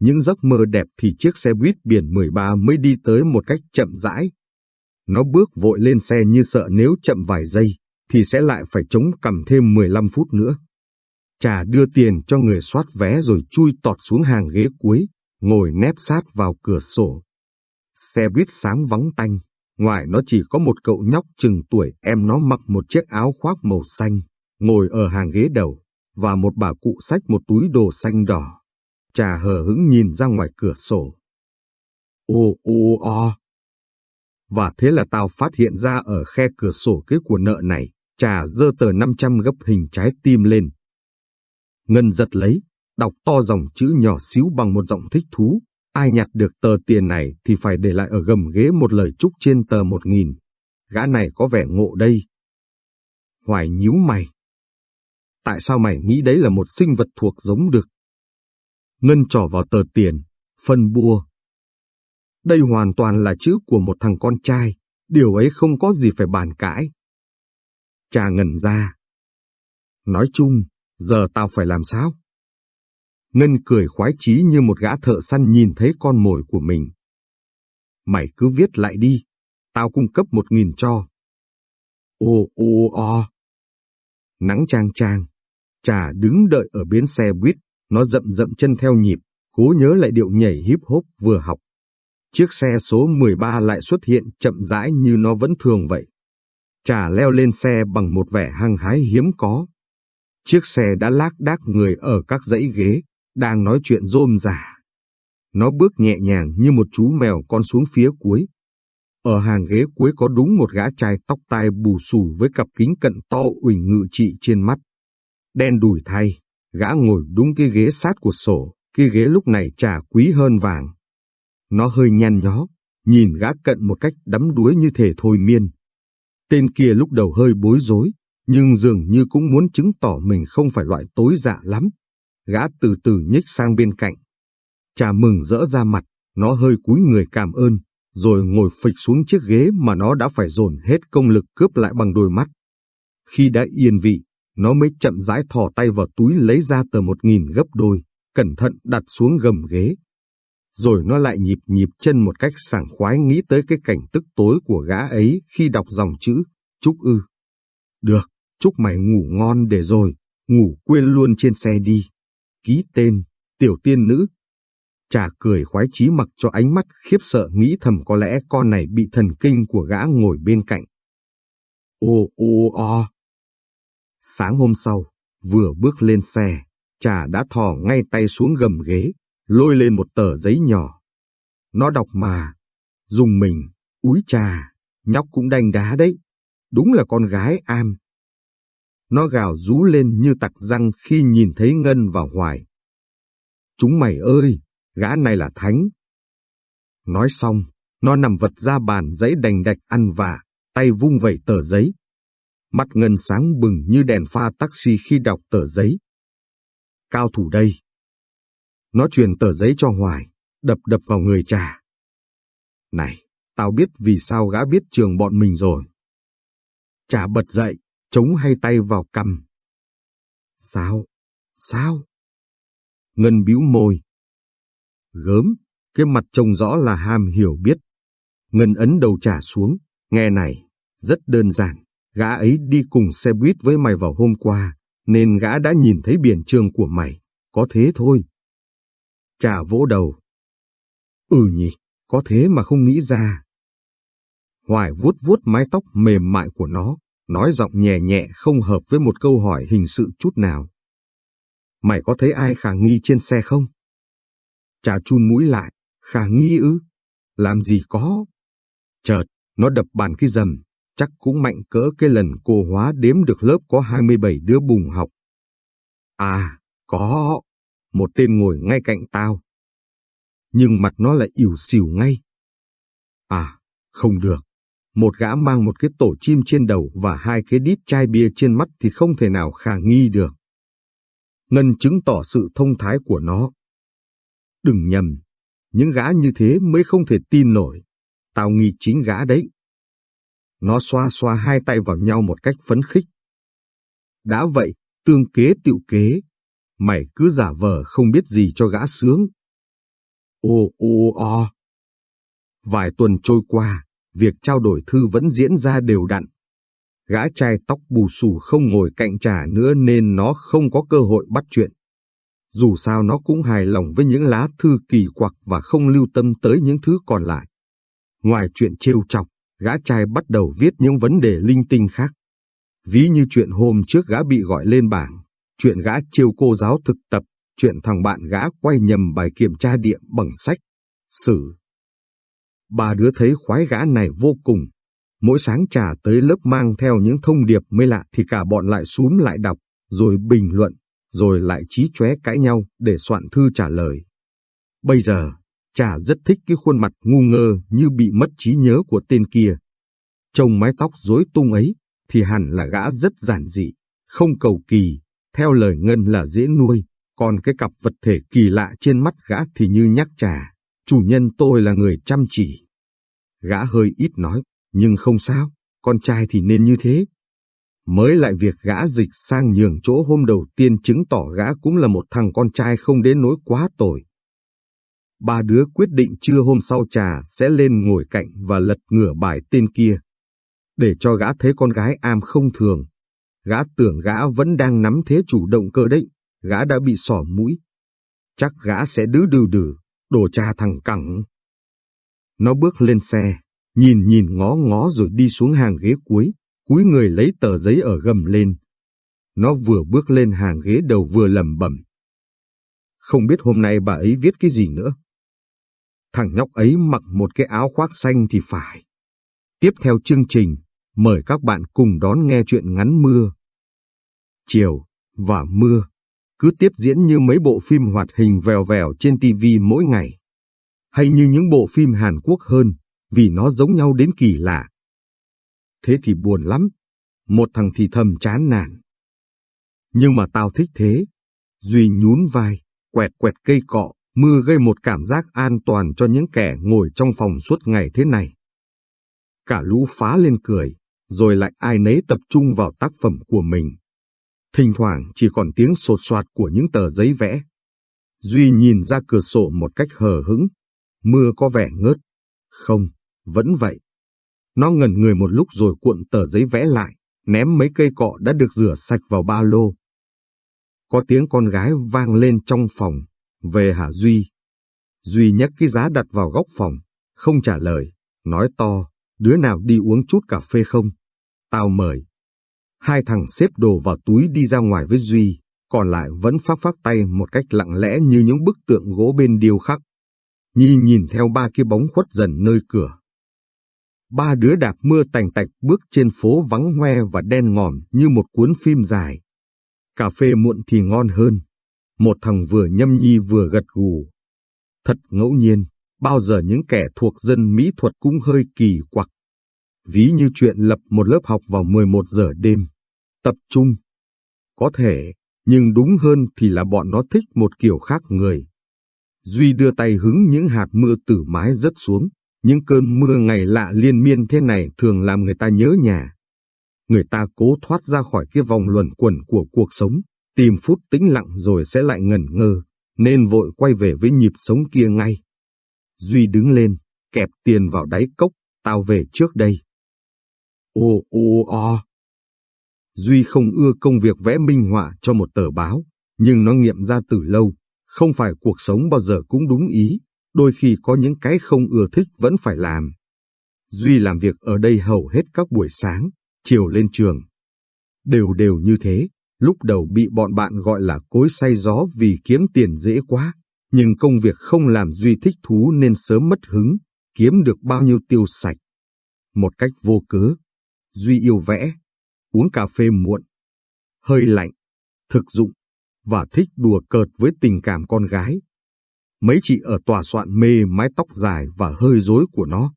những giấc mơ đẹp thì chiếc xe buýt biển 13 mới đi tới một cách chậm rãi. Nó bước vội lên xe như sợ nếu chậm vài giây, thì sẽ lại phải chống cằm thêm 15 phút nữa. Trà đưa tiền cho người soát vé rồi chui tọt xuống hàng ghế cuối, ngồi nép sát vào cửa sổ. Xe buýt sáng vắng tanh, ngoài nó chỉ có một cậu nhóc chừng tuổi em nó mặc một chiếc áo khoác màu xanh, ngồi ở hàng ghế đầu, và một bà cụ xách một túi đồ xanh đỏ. Trà hờ hững nhìn ra ngoài cửa sổ. Ô ô o. Và thế là tao phát hiện ra ở khe cửa sổ cái của nợ này, trà dơ tờ 500 gấp hình trái tim lên. Ngân giật lấy, đọc to dòng chữ nhỏ xíu bằng một giọng thích thú. Ai nhặt được tờ tiền này thì phải để lại ở gầm ghế một lời chúc trên tờ một nghìn. Gã này có vẻ ngộ đây. Hoài nhíu mày. Tại sao mày nghĩ đấy là một sinh vật thuộc giống được? Ngân trỏ vào tờ tiền, phân bua. Đây hoàn toàn là chữ của một thằng con trai, điều ấy không có gì phải bàn cãi. Cha ngẩn ra. Nói chung, giờ tao phải làm sao? Ngân cười khoái chí như một gã thợ săn nhìn thấy con mồi của mình. Mày cứ viết lại đi, tao cung cấp một nghìn cho. Ô ô o. Nắng trang trang, trà đứng đợi ở bến xe buýt nó rậm rậm chân theo nhịp, cố nhớ lại điệu nhảy hip hop vừa học. Chiếc xe số 13 lại xuất hiện chậm rãi như nó vẫn thường vậy. Trà leo lên xe bằng một vẻ hăng hái hiếm có. Chiếc xe đã lác đác người ở các dãy ghế, đang nói chuyện rôm rả. Nó bước nhẹ nhàng như một chú mèo con xuống phía cuối. Ở hàng ghế cuối có đúng một gã trai tóc tai bù xù với cặp kính cận to uỳnh ngự trị trên mắt. Đen đùi thay, gã ngồi đúng cái ghế sát của sổ, cái ghế lúc này trà quý hơn vàng. Nó hơi nhăn nhó, nhìn gã cận một cách đắm đuối như thể thôi miên. Tên kia lúc đầu hơi bối rối, nhưng dường như cũng muốn chứng tỏ mình không phải loại tối dạ lắm. Gã từ từ nhích sang bên cạnh. Trà mừng rỡ ra mặt, nó hơi cúi người cảm ơn, rồi ngồi phịch xuống chiếc ghế mà nó đã phải dồn hết công lực cướp lại bằng đôi mắt. Khi đã yên vị, nó mới chậm rãi thò tay vào túi lấy ra tờ một nghìn gấp đôi, cẩn thận đặt xuống gầm ghế. Rồi nó lại nhịp nhịp chân một cách sảng khoái nghĩ tới cái cảnh tức tối của gã ấy khi đọc dòng chữ, chúc ư. Được, chúc mày ngủ ngon để rồi, ngủ quên luôn trên xe đi. Ký tên, tiểu tiên nữ. Trà cười khoái chí mặc cho ánh mắt khiếp sợ nghĩ thầm có lẽ con này bị thần kinh của gã ngồi bên cạnh. Ô ô o. Sáng hôm sau, vừa bước lên xe, trà đã thò ngay tay xuống gầm ghế, lôi lên một tờ giấy nhỏ. Nó đọc mà, dùng mình, úi trà, nhóc cũng đanh đá đấy, đúng là con gái am. Nó gào rú lên như tặc răng khi nhìn thấy Ngân và Hoài. Chúng mày ơi, gã này là Thánh. Nói xong, nó nằm vật ra bàn giấy đành đạch ăn vạ, tay vung vẩy tờ giấy. Mắt Ngân sáng bừng như đèn pha taxi khi đọc tờ giấy. Cao thủ đây. Nó truyền tờ giấy cho Hoài, đập đập vào người trà. Này, tao biết vì sao gã biết trường bọn mình rồi. Trà bật dậy, chống hai tay vào cằm. Sao? Sao? Ngân bĩu môi. Gớm, cái mặt trông rõ là ham hiểu biết. Ngân ấn đầu trả xuống, nghe này, rất đơn giản. Gã ấy đi cùng xe buýt với mày vào hôm qua, nên gã đã nhìn thấy biển trường của mày. Có thế thôi. trả vỗ đầu. Ừ nhỉ, có thế mà không nghĩ ra. Hoài vuốt vuốt mái tóc mềm mại của nó, nói giọng nhẹ nhẹ không hợp với một câu hỏi hình sự chút nào. Mày có thấy ai khả nghi trên xe không? Trà chun mũi lại, khả nghi ư? Làm gì có? Chợt, nó đập bàn cái dầm, chắc cũng mạnh cỡ cái lần cô hóa đếm được lớp có 27 đứa bùng học. À, có, một tên ngồi ngay cạnh tao. Nhưng mặt nó lại ỉu xỉu ngay. À, không được. Một gã mang một cái tổ chim trên đầu và hai cái đít chai bia trên mắt thì không thể nào khả nghi được. Ngân chứng tỏ sự thông thái của nó. Đừng nhầm, những gã như thế mới không thể tin nổi. Tao nghi chính gã đấy. Nó xoa xoa hai tay vào nhau một cách phấn khích. Đã vậy, tương kế tiệu kế. Mày cứ giả vờ không biết gì cho gã sướng. Ô ô o. Vài tuần trôi qua, việc trao đổi thư vẫn diễn ra đều đặn. Gã trai tóc bù xù không ngồi cạnh trà nữa nên nó không có cơ hội bắt chuyện. Dù sao nó cũng hài lòng với những lá thư kỳ quặc và không lưu tâm tới những thứ còn lại. Ngoài chuyện trêu chọc, gã trai bắt đầu viết những vấn đề linh tinh khác. Ví như chuyện hôm trước gã bị gọi lên bảng, chuyện gã trêu cô giáo thực tập, chuyện thằng bạn gã quay nhầm bài kiểm tra địa bằng sách, sử, Ba đứa thấy khoái gã này vô cùng. Mỗi sáng trà tới lớp mang theo những thông điệp mới lạ thì cả bọn lại súm lại đọc, rồi bình luận, rồi lại trí chóe cãi nhau để soạn thư trả lời. Bây giờ, trà rất thích cái khuôn mặt ngu ngơ như bị mất trí nhớ của tên kia. Trông mái tóc rối tung ấy, thì hẳn là gã rất giản dị, không cầu kỳ, theo lời Ngân là dễ nuôi, còn cái cặp vật thể kỳ lạ trên mắt gã thì như nhắc trà chủ nhân tôi là người chăm chỉ. Gã hơi ít nói, nhưng không sao, con trai thì nên như thế. Mới lại việc gã dịch sang nhường chỗ hôm đầu tiên chứng tỏ gã cũng là một thằng con trai không đến nỗi quá tồi Ba đứa quyết định trưa hôm sau trà sẽ lên ngồi cạnh và lật ngửa bài tên kia. Để cho gã thấy con gái am không thường. Gã tưởng gã vẫn đang nắm thế chủ động cơ đấy, gã đã bị sỏ mũi. Chắc gã sẽ đứ đừ đừ, đồ cha thằng cẳng. Nó bước lên xe, nhìn nhìn ngó ngó rồi đi xuống hàng ghế cuối, cúi người lấy tờ giấy ở gầm lên. Nó vừa bước lên hàng ghế đầu vừa lẩm bẩm. Không biết hôm nay bà ấy viết cái gì nữa. Thằng nhóc ấy mặc một cái áo khoác xanh thì phải. Tiếp theo chương trình, mời các bạn cùng đón nghe chuyện ngắn mưa. Chiều và mưa cứ tiếp diễn như mấy bộ phim hoạt hình vèo vèo trên TV mỗi ngày. Hay như những bộ phim Hàn Quốc hơn, vì nó giống nhau đến kỳ lạ. Thế thì buồn lắm, một thằng thì thầm chán nản. Nhưng mà tao thích thế. Duy nhún vai, quẹt quẹt cây cọ, mưa gây một cảm giác an toàn cho những kẻ ngồi trong phòng suốt ngày thế này. Cả lũ phá lên cười, rồi lại ai nấy tập trung vào tác phẩm của mình. Thỉnh thoảng chỉ còn tiếng sột soạt của những tờ giấy vẽ. Duy nhìn ra cửa sổ một cách hờ hững. Mưa có vẻ ngớt. Không, vẫn vậy. Nó ngẩn người một lúc rồi cuộn tờ giấy vẽ lại, ném mấy cây cọ đã được rửa sạch vào ba lô. Có tiếng con gái vang lên trong phòng. Về hả Duy? Duy nhấc cái giá đặt vào góc phòng, không trả lời, nói to, đứa nào đi uống chút cà phê không? Tao mời. Hai thằng xếp đồ vào túi đi ra ngoài với Duy, còn lại vẫn phát phát tay một cách lặng lẽ như những bức tượng gỗ bên điêu khắc. Nhi nhìn theo ba cái bóng khuất dần nơi cửa. Ba đứa đạp mưa tành tạch bước trên phố vắng hoe và đen ngòm như một cuốn phim dài. Cà phê muộn thì ngon hơn. Một thằng vừa nhâm nhi vừa gật gù. Thật ngẫu nhiên, bao giờ những kẻ thuộc dân mỹ thuật cũng hơi kỳ quặc ví như chuyện lập một lớp học vào 11 giờ đêm. Tập trung. Có thể, nhưng đúng hơn thì là bọn nó thích một kiểu khác người. Duy đưa tay hứng những hạt mưa từ mái rớt xuống. Những cơn mưa ngày lạ liên miên thế này thường làm người ta nhớ nhà. Người ta cố thoát ra khỏi cái vòng luẩn quẩn của cuộc sống, tìm phút tĩnh lặng rồi sẽ lại ngẩn ngơ, nên vội quay về với nhịp sống kia ngay. Duy đứng lên, kẹp tiền vào đáy cốc, tao về trước đây. Ô ô o. Duy không ưa công việc vẽ minh họa cho một tờ báo, nhưng nó nghiệm ra từ lâu, không phải cuộc sống bao giờ cũng đúng ý, đôi khi có những cái không ưa thích vẫn phải làm. Duy làm việc ở đây hầu hết các buổi sáng, chiều lên trường. Đều đều như thế, lúc đầu bị bọn bạn gọi là cối say gió vì kiếm tiền dễ quá, nhưng công việc không làm Duy thích thú nên sớm mất hứng, kiếm được bao nhiêu tiêu sạch. Một cách vô cớ, Duy yêu vẽ, uống cà phê muộn, hơi lạnh, thực dụng, và thích đùa cợt với tình cảm con gái. Mấy chị ở tòa soạn mê mái tóc dài và hơi rối của nó.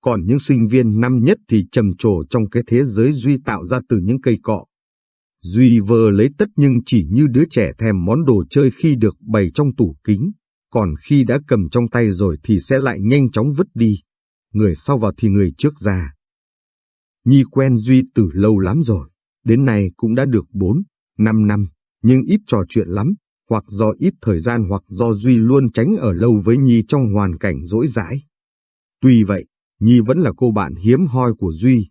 Còn những sinh viên năm nhất thì trầm trồ trong cái thế giới Duy tạo ra từ những cây cọ. Duy vờ lấy tất nhưng chỉ như đứa trẻ thèm món đồ chơi khi được bày trong tủ kính, còn khi đã cầm trong tay rồi thì sẽ lại nhanh chóng vứt đi. Người sau vào thì người trước ra. Nhi quen Duy từ lâu lắm rồi, đến nay cũng đã được 4, 5 năm, nhưng ít trò chuyện lắm, hoặc do ít thời gian hoặc do Duy luôn tránh ở lâu với Nhi trong hoàn cảnh rỗi dãi. Tuy vậy, Nhi vẫn là cô bạn hiếm hoi của Duy.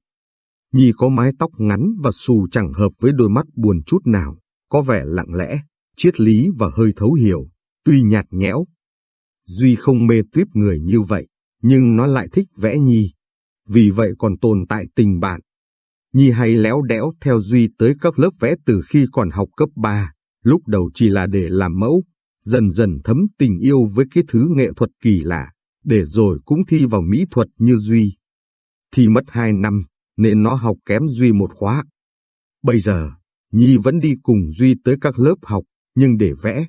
Nhi có mái tóc ngắn và xù chẳng hợp với đôi mắt buồn chút nào, có vẻ lặng lẽ, triết lý và hơi thấu hiểu, tuy nhạt nhẽo. Duy không mê tuyếp người như vậy, nhưng nó lại thích vẽ Nhi, vì vậy còn tồn tại tình bạn. Nhi hay léo đẽo theo Duy tới các lớp vẽ từ khi còn học cấp 3, lúc đầu chỉ là để làm mẫu, dần dần thấm tình yêu với cái thứ nghệ thuật kỳ lạ, để rồi cũng thi vào mỹ thuật như Duy. Thi mất 2 năm, nên nó học kém Duy một khóa. Bây giờ, Nhi vẫn đi cùng Duy tới các lớp học, nhưng để vẽ.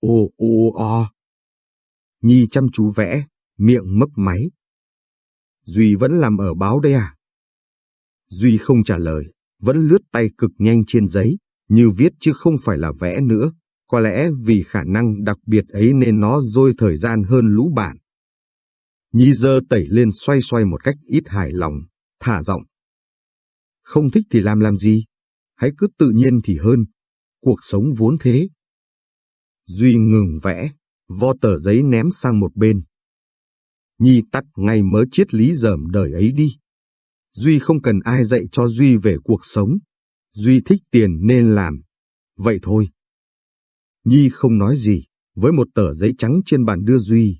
Ô ô o. Nhi chăm chú vẽ, miệng mấp máy, Duy vẫn làm ở báo đây à? Duy không trả lời, vẫn lướt tay cực nhanh trên giấy, như viết chứ không phải là vẽ nữa. Có lẽ vì khả năng đặc biệt ấy nên nó dôi thời gian hơn lũ bạn. Nhi dơ tẩy lên xoay xoay một cách ít hài lòng, thả giọng. Không thích thì làm làm gì, hãy cứ tự nhiên thì hơn, cuộc sống vốn thế. Duy ngừng vẽ, vo tờ giấy ném sang một bên, Nhi tắt ngay mớ triết lý dởm đời ấy đi. Duy không cần ai dạy cho Duy về cuộc sống. Duy thích tiền nên làm. Vậy thôi. Nhi không nói gì, với một tờ giấy trắng trên bàn đưa Duy.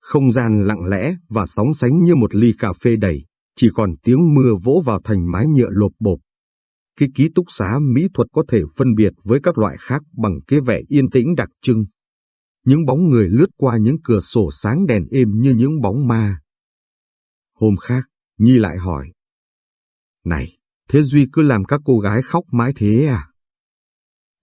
Không gian lặng lẽ và sóng sánh như một ly cà phê đầy, chỉ còn tiếng mưa vỗ vào thành mái nhựa lộp bộp. Cái ký túc xá mỹ thuật có thể phân biệt với các loại khác bằng cái vẻ yên tĩnh đặc trưng. Những bóng người lướt qua những cửa sổ sáng đèn êm như những bóng ma. Hôm khác, Nhi lại hỏi. Này, thế Duy cứ làm các cô gái khóc mãi thế à?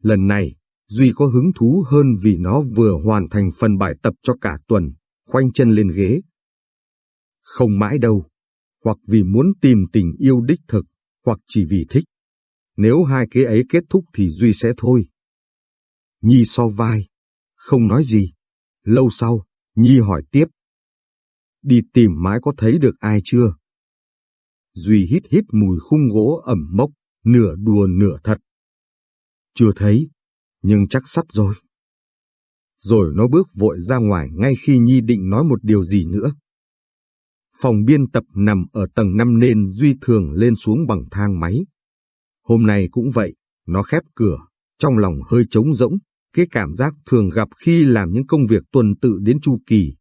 Lần này, Duy có hứng thú hơn vì nó vừa hoàn thành phần bài tập cho cả tuần, khoanh chân lên ghế. Không mãi đâu, hoặc vì muốn tìm tình yêu đích thực, hoặc chỉ vì thích. Nếu hai cái ấy kết thúc thì Duy sẽ thôi. Nhi so vai, không nói gì. Lâu sau, Nhi hỏi tiếp. Đi tìm mãi có thấy được ai chưa? Duy hít hít mùi khung gỗ ẩm mốc, nửa đùa nửa thật. Chưa thấy, nhưng chắc sắp rồi. Rồi nó bước vội ra ngoài ngay khi Nhi định nói một điều gì nữa. Phòng biên tập nằm ở tầng 5 nên Duy thường lên xuống bằng thang máy. Hôm nay cũng vậy, nó khép cửa, trong lòng hơi trống rỗng, cái cảm giác thường gặp khi làm những công việc tuần tự đến chu kỳ.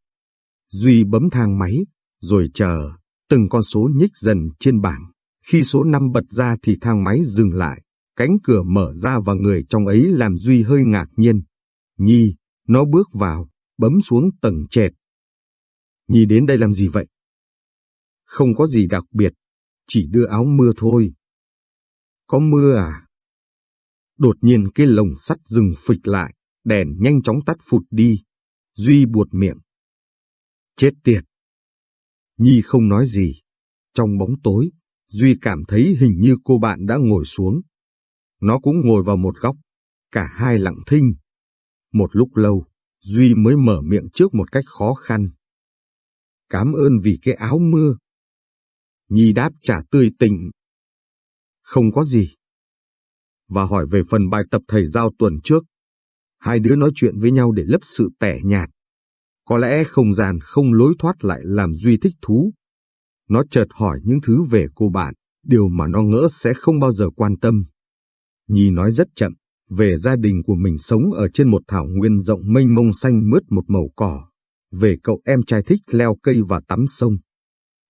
Duy bấm thang máy, rồi chờ, từng con số nhích dần trên bảng. Khi số 5 bật ra thì thang máy dừng lại, cánh cửa mở ra và người trong ấy làm Duy hơi ngạc nhiên. Nhi, nó bước vào, bấm xuống tầng trệt. Nhi đến đây làm gì vậy? Không có gì đặc biệt, chỉ đưa áo mưa thôi. Có mưa à? Đột nhiên cái lồng sắt dừng phịch lại, đèn nhanh chóng tắt phụt đi. Duy buột miệng. Chết tiệt! Nhi không nói gì. Trong bóng tối, Duy cảm thấy hình như cô bạn đã ngồi xuống. Nó cũng ngồi vào một góc, cả hai lặng thinh. Một lúc lâu, Duy mới mở miệng trước một cách khó khăn. Cảm ơn vì cái áo mưa. Nhi đáp trả tươi tỉnh. Không có gì. Và hỏi về phần bài tập thầy giao tuần trước. Hai đứa nói chuyện với nhau để lấp sự tẻ nhạt. Có lẽ không gian không lối thoát lại làm Duy thích thú. Nó chợt hỏi những thứ về cô bạn, điều mà nó ngỡ sẽ không bao giờ quan tâm. Nhi nói rất chậm, về gia đình của mình sống ở trên một thảo nguyên rộng mênh mông xanh mướt một màu cỏ, về cậu em trai thích leo cây và tắm sông.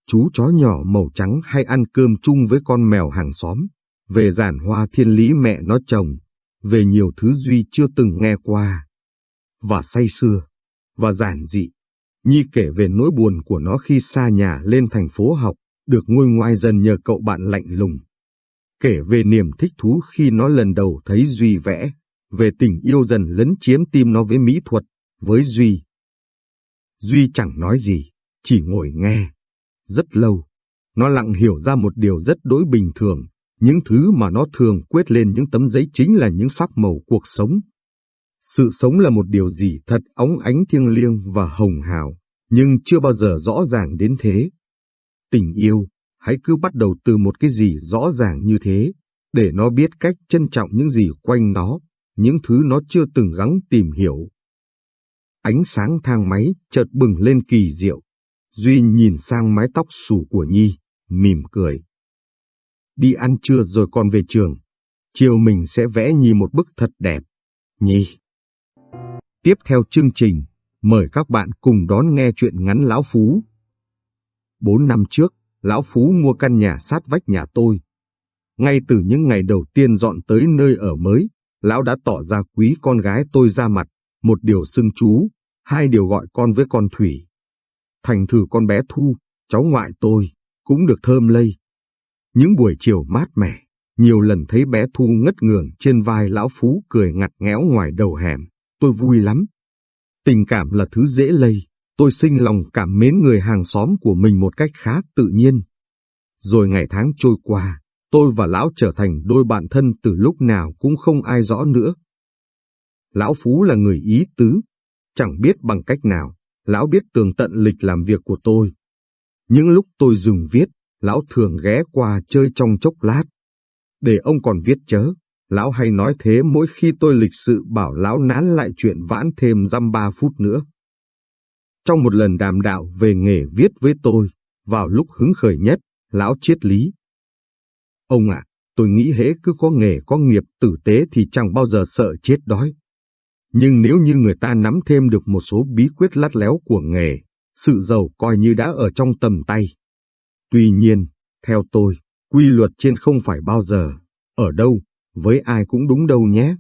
Chú chó nhỏ màu trắng hay ăn cơm chung với con mèo hàng xóm, về giản hoa thiên lý mẹ nó trồng, về nhiều thứ Duy chưa từng nghe qua. Và say xưa, và giản dị. Nhi kể về nỗi buồn của nó khi xa nhà lên thành phố học, được ngôi ngoai dần nhờ cậu bạn lạnh lùng. Kể về niềm thích thú khi nó lần đầu thấy Duy vẽ, về tình yêu dần lấn chiếm tim nó với mỹ thuật, với Duy. Duy chẳng nói gì, chỉ ngồi nghe. Rất lâu, nó lặng hiểu ra một điều rất đối bình thường, những thứ mà nó thường quyết lên những tấm giấy chính là những sắc màu cuộc sống. Sự sống là một điều gì thật óng ánh thiêng liêng và hồng hào, nhưng chưa bao giờ rõ ràng đến thế. Tình yêu, hãy cứ bắt đầu từ một cái gì rõ ràng như thế, để nó biết cách trân trọng những gì quanh nó, những thứ nó chưa từng gắng tìm hiểu. Ánh sáng thang máy chợt bừng lên kỳ diệu. Duy nhìn sang mái tóc xù của Nhi, mỉm cười. Đi ăn trưa rồi còn về trường. Chiều mình sẽ vẽ Nhi một bức thật đẹp. Nhi. Tiếp theo chương trình, mời các bạn cùng đón nghe chuyện ngắn Lão Phú. Bốn năm trước, Lão Phú mua căn nhà sát vách nhà tôi. Ngay từ những ngày đầu tiên dọn tới nơi ở mới, Lão đã tỏ ra quý con gái tôi ra mặt, một điều xưng chú, hai điều gọi con với con Thủy. Thành thử con bé Thu, cháu ngoại tôi, cũng được thơm lây. Những buổi chiều mát mẻ, nhiều lần thấy bé Thu ngất ngường trên vai Lão Phú cười ngặt nghẽo ngoài đầu hẻm, tôi vui lắm. Tình cảm là thứ dễ lây, tôi sinh lòng cảm mến người hàng xóm của mình một cách khá tự nhiên. Rồi ngày tháng trôi qua, tôi và lão trở thành đôi bạn thân từ lúc nào cũng không ai rõ nữa. Lão Phú là người ý tứ, chẳng biết bằng cách nào, lão biết tường tận lịch làm việc của tôi. Những lúc tôi dừng viết, lão thường ghé qua chơi trong chốc lát. Để ông còn viết chớ, lão hay nói thế mỗi khi tôi lịch sự bảo lão nán lại chuyện vãn thêm dăm ba phút nữa. Trong một lần đàm đạo về nghề viết với tôi, vào lúc hứng khởi nhất, lão triết lý. Ông ạ, tôi nghĩ hễ cứ có nghề có nghiệp tử tế thì chẳng bao giờ sợ chết đói. Nhưng nếu như người ta nắm thêm được một số bí quyết lắt léo của nghề, sự giàu coi như đã ở trong tầm tay. Tuy nhiên, theo tôi, quy luật trên không phải bao giờ, ở đâu, với ai cũng đúng đâu nhé.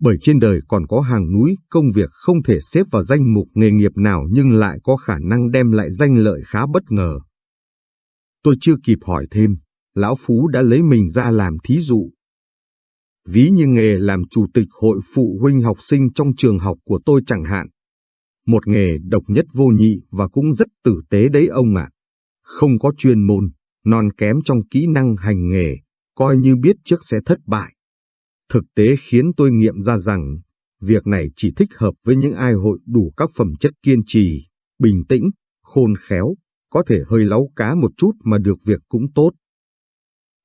Bởi trên đời còn có hàng núi công việc không thể xếp vào danh mục nghề nghiệp nào nhưng lại có khả năng đem lại danh lợi khá bất ngờ. Tôi chưa kịp hỏi thêm, Lão Phú đã lấy mình ra làm thí dụ. Ví như nghề làm chủ tịch hội phụ huynh học sinh trong trường học của tôi chẳng hạn. Một nghề độc nhất vô nhị và cũng rất tử tế đấy ông ạ. Không có chuyên môn, non kém trong kỹ năng hành nghề, coi như biết trước sẽ thất bại. Thực tế khiến tôi nghiệm ra rằng, việc này chỉ thích hợp với những ai hội đủ các phẩm chất kiên trì, bình tĩnh, khôn khéo, có thể hơi láu cá một chút mà được việc cũng tốt.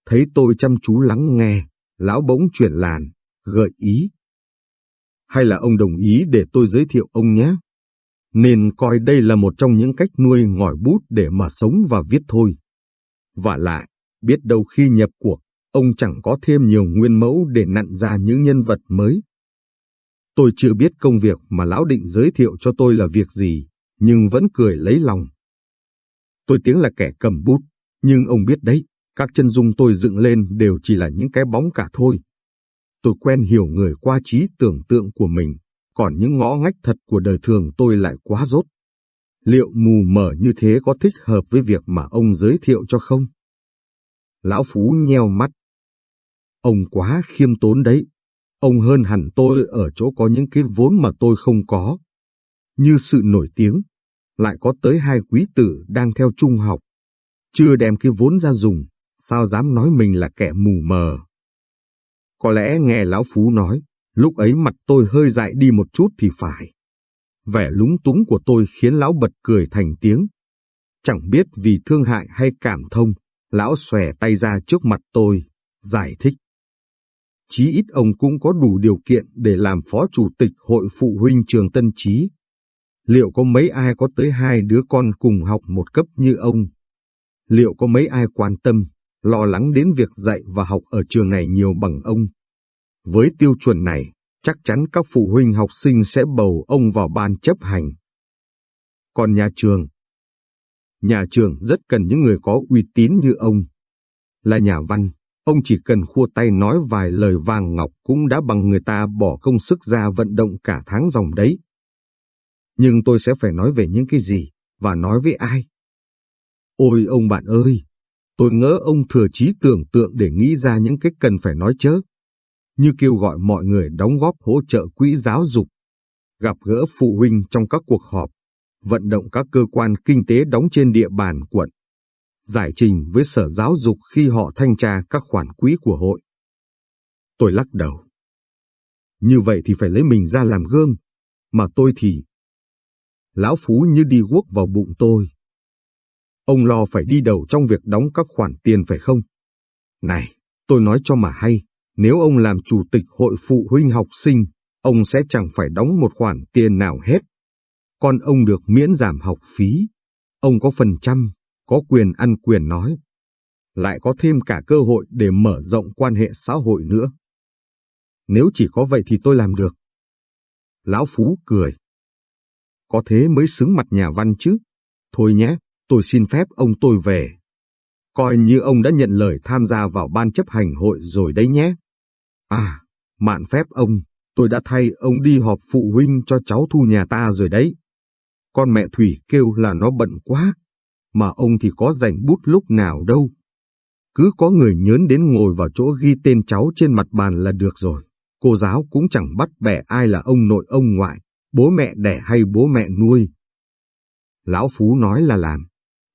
Thấy tôi chăm chú lắng nghe, lão bỗng chuyển làn, gợi ý. Hay là ông đồng ý để tôi giới thiệu ông nhé? Nên coi đây là một trong những cách nuôi ngòi bút để mà sống và viết thôi. Và lại, biết đâu khi nhập cuộc, ông chẳng có thêm nhiều nguyên mẫu để nặn ra những nhân vật mới. Tôi chưa biết công việc mà lão định giới thiệu cho tôi là việc gì, nhưng vẫn cười lấy lòng. Tôi tiếng là kẻ cầm bút, nhưng ông biết đấy, các chân dung tôi dựng lên đều chỉ là những cái bóng cả thôi. Tôi quen hiểu người qua trí tưởng tượng của mình, còn những ngõ ngách thật của đời thường tôi lại quá rốt. Liệu mù mờ như thế có thích hợp với việc mà ông giới thiệu cho không? Lão Phú nheo mắt. Ông quá khiêm tốn đấy. Ông hơn hẳn tôi ở chỗ có những cái vốn mà tôi không có. Như sự nổi tiếng, lại có tới hai quý tử đang theo trung học. Chưa đem cái vốn ra dùng, sao dám nói mình là kẻ mù mờ. Có lẽ nghe Lão Phú nói, lúc ấy mặt tôi hơi dại đi một chút thì phải. Vẻ lúng túng của tôi khiến Lão bật cười thành tiếng. Chẳng biết vì thương hại hay cảm thông, Lão xòe tay ra trước mặt tôi, giải thích. Chí ít ông cũng có đủ điều kiện để làm phó chủ tịch hội phụ huynh trường Tân Chí Liệu có mấy ai có tới hai đứa con cùng học một cấp như ông? Liệu có mấy ai quan tâm, lo lắng đến việc dạy và học ở trường này nhiều bằng ông? Với tiêu chuẩn này, chắc chắn các phụ huynh học sinh sẽ bầu ông vào ban chấp hành. Còn nhà trường? Nhà trường rất cần những người có uy tín như ông. Là nhà văn, ông chỉ cần khua tay nói vài lời vàng ngọc cũng đã bằng người ta bỏ công sức ra vận động cả tháng dòng đấy. Nhưng tôi sẽ phải nói về những cái gì, và nói với ai? Ôi ông bạn ơi, tôi ngỡ ông thừa trí tưởng tượng để nghĩ ra những cái cần phải nói chớ. Như kêu gọi mọi người đóng góp hỗ trợ quỹ giáo dục, gặp gỡ phụ huynh trong các cuộc họp, vận động các cơ quan kinh tế đóng trên địa bàn quận, giải trình với sở giáo dục khi họ thanh tra các khoản quỹ của hội. Tôi lắc đầu. Như vậy thì phải lấy mình ra làm gương, mà tôi thì lão phú như đi guốc vào bụng tôi. Ông lo phải đi đầu trong việc đóng các khoản tiền phải không? Này, tôi nói cho mà hay, nếu ông làm chủ tịch hội phụ huynh học sinh, ông sẽ chẳng phải đóng một khoản tiền nào hết. Con ông được miễn giảm học phí, ông có phần trăm, có quyền ăn quyền nói. Lại có thêm cả cơ hội để mở rộng quan hệ xã hội nữa. Nếu chỉ có vậy thì tôi làm được. Lão Phú cười có thế mới xứng mặt nhà văn chứ. Thôi nhé, tôi xin phép ông tôi về. Coi như ông đã nhận lời tham gia vào ban chấp hành hội rồi đấy nhé. À, mạn phép ông, tôi đã thay ông đi họp phụ huynh cho cháu thu nhà ta rồi đấy. Con mẹ Thủy kêu là nó bận quá, mà ông thì có dành bút lúc nào đâu. Cứ có người nhớn đến ngồi vào chỗ ghi tên cháu trên mặt bàn là được rồi. Cô giáo cũng chẳng bắt bẻ ai là ông nội ông ngoại bố mẹ đẻ hay bố mẹ nuôi. Lão Phú nói là làm.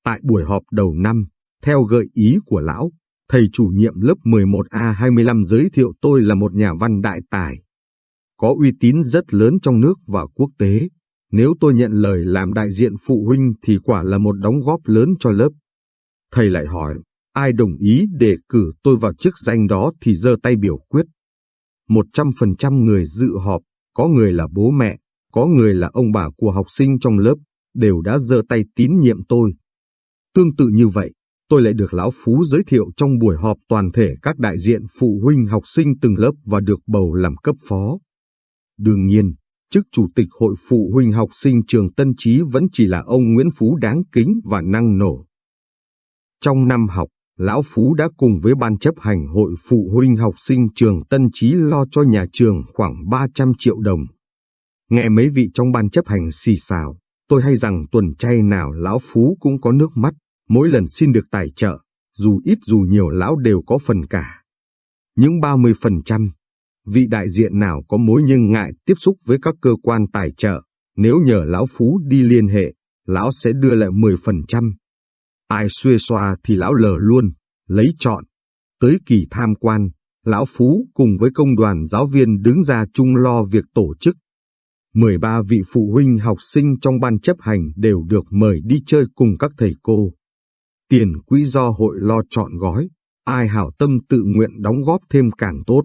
Tại buổi họp đầu năm, theo gợi ý của lão, thầy chủ nhiệm lớp 11A25 giới thiệu tôi là một nhà văn đại tài. Có uy tín rất lớn trong nước và quốc tế. Nếu tôi nhận lời làm đại diện phụ huynh thì quả là một đóng góp lớn cho lớp. Thầy lại hỏi, ai đồng ý để cử tôi vào chức danh đó thì giơ tay biểu quyết. 100% người dự họp, có người là bố mẹ, có người là ông bà của học sinh trong lớp, đều đã giơ tay tín nhiệm tôi. Tương tự như vậy, tôi lại được Lão Phú giới thiệu trong buổi họp toàn thể các đại diện phụ huynh học sinh từng lớp và được bầu làm cấp phó. Đương nhiên, chức chủ tịch hội phụ huynh học sinh trường Tân Trí vẫn chỉ là ông Nguyễn Phú đáng kính và năng nổ. Trong năm học, Lão Phú đã cùng với ban chấp hành hội phụ huynh học sinh trường Tân Trí lo cho nhà trường khoảng 300 triệu đồng. Nghe mấy vị trong ban chấp hành xì xào, tôi hay rằng tuần chay nào Lão Phú cũng có nước mắt, mỗi lần xin được tài trợ, dù ít dù nhiều Lão đều có phần cả. Những 30%, vị đại diện nào có mối nhưng ngại tiếp xúc với các cơ quan tài trợ, nếu nhờ Lão Phú đi liên hệ, Lão sẽ đưa lại 10%. Ai xuê xoa thì Lão lờ luôn, lấy chọn. Tới kỳ tham quan, Lão Phú cùng với công đoàn giáo viên đứng ra chung lo việc tổ chức. 13 vị phụ huynh học sinh trong ban chấp hành đều được mời đi chơi cùng các thầy cô. Tiền quỹ do hội lo chọn gói, ai hảo tâm tự nguyện đóng góp thêm càng tốt.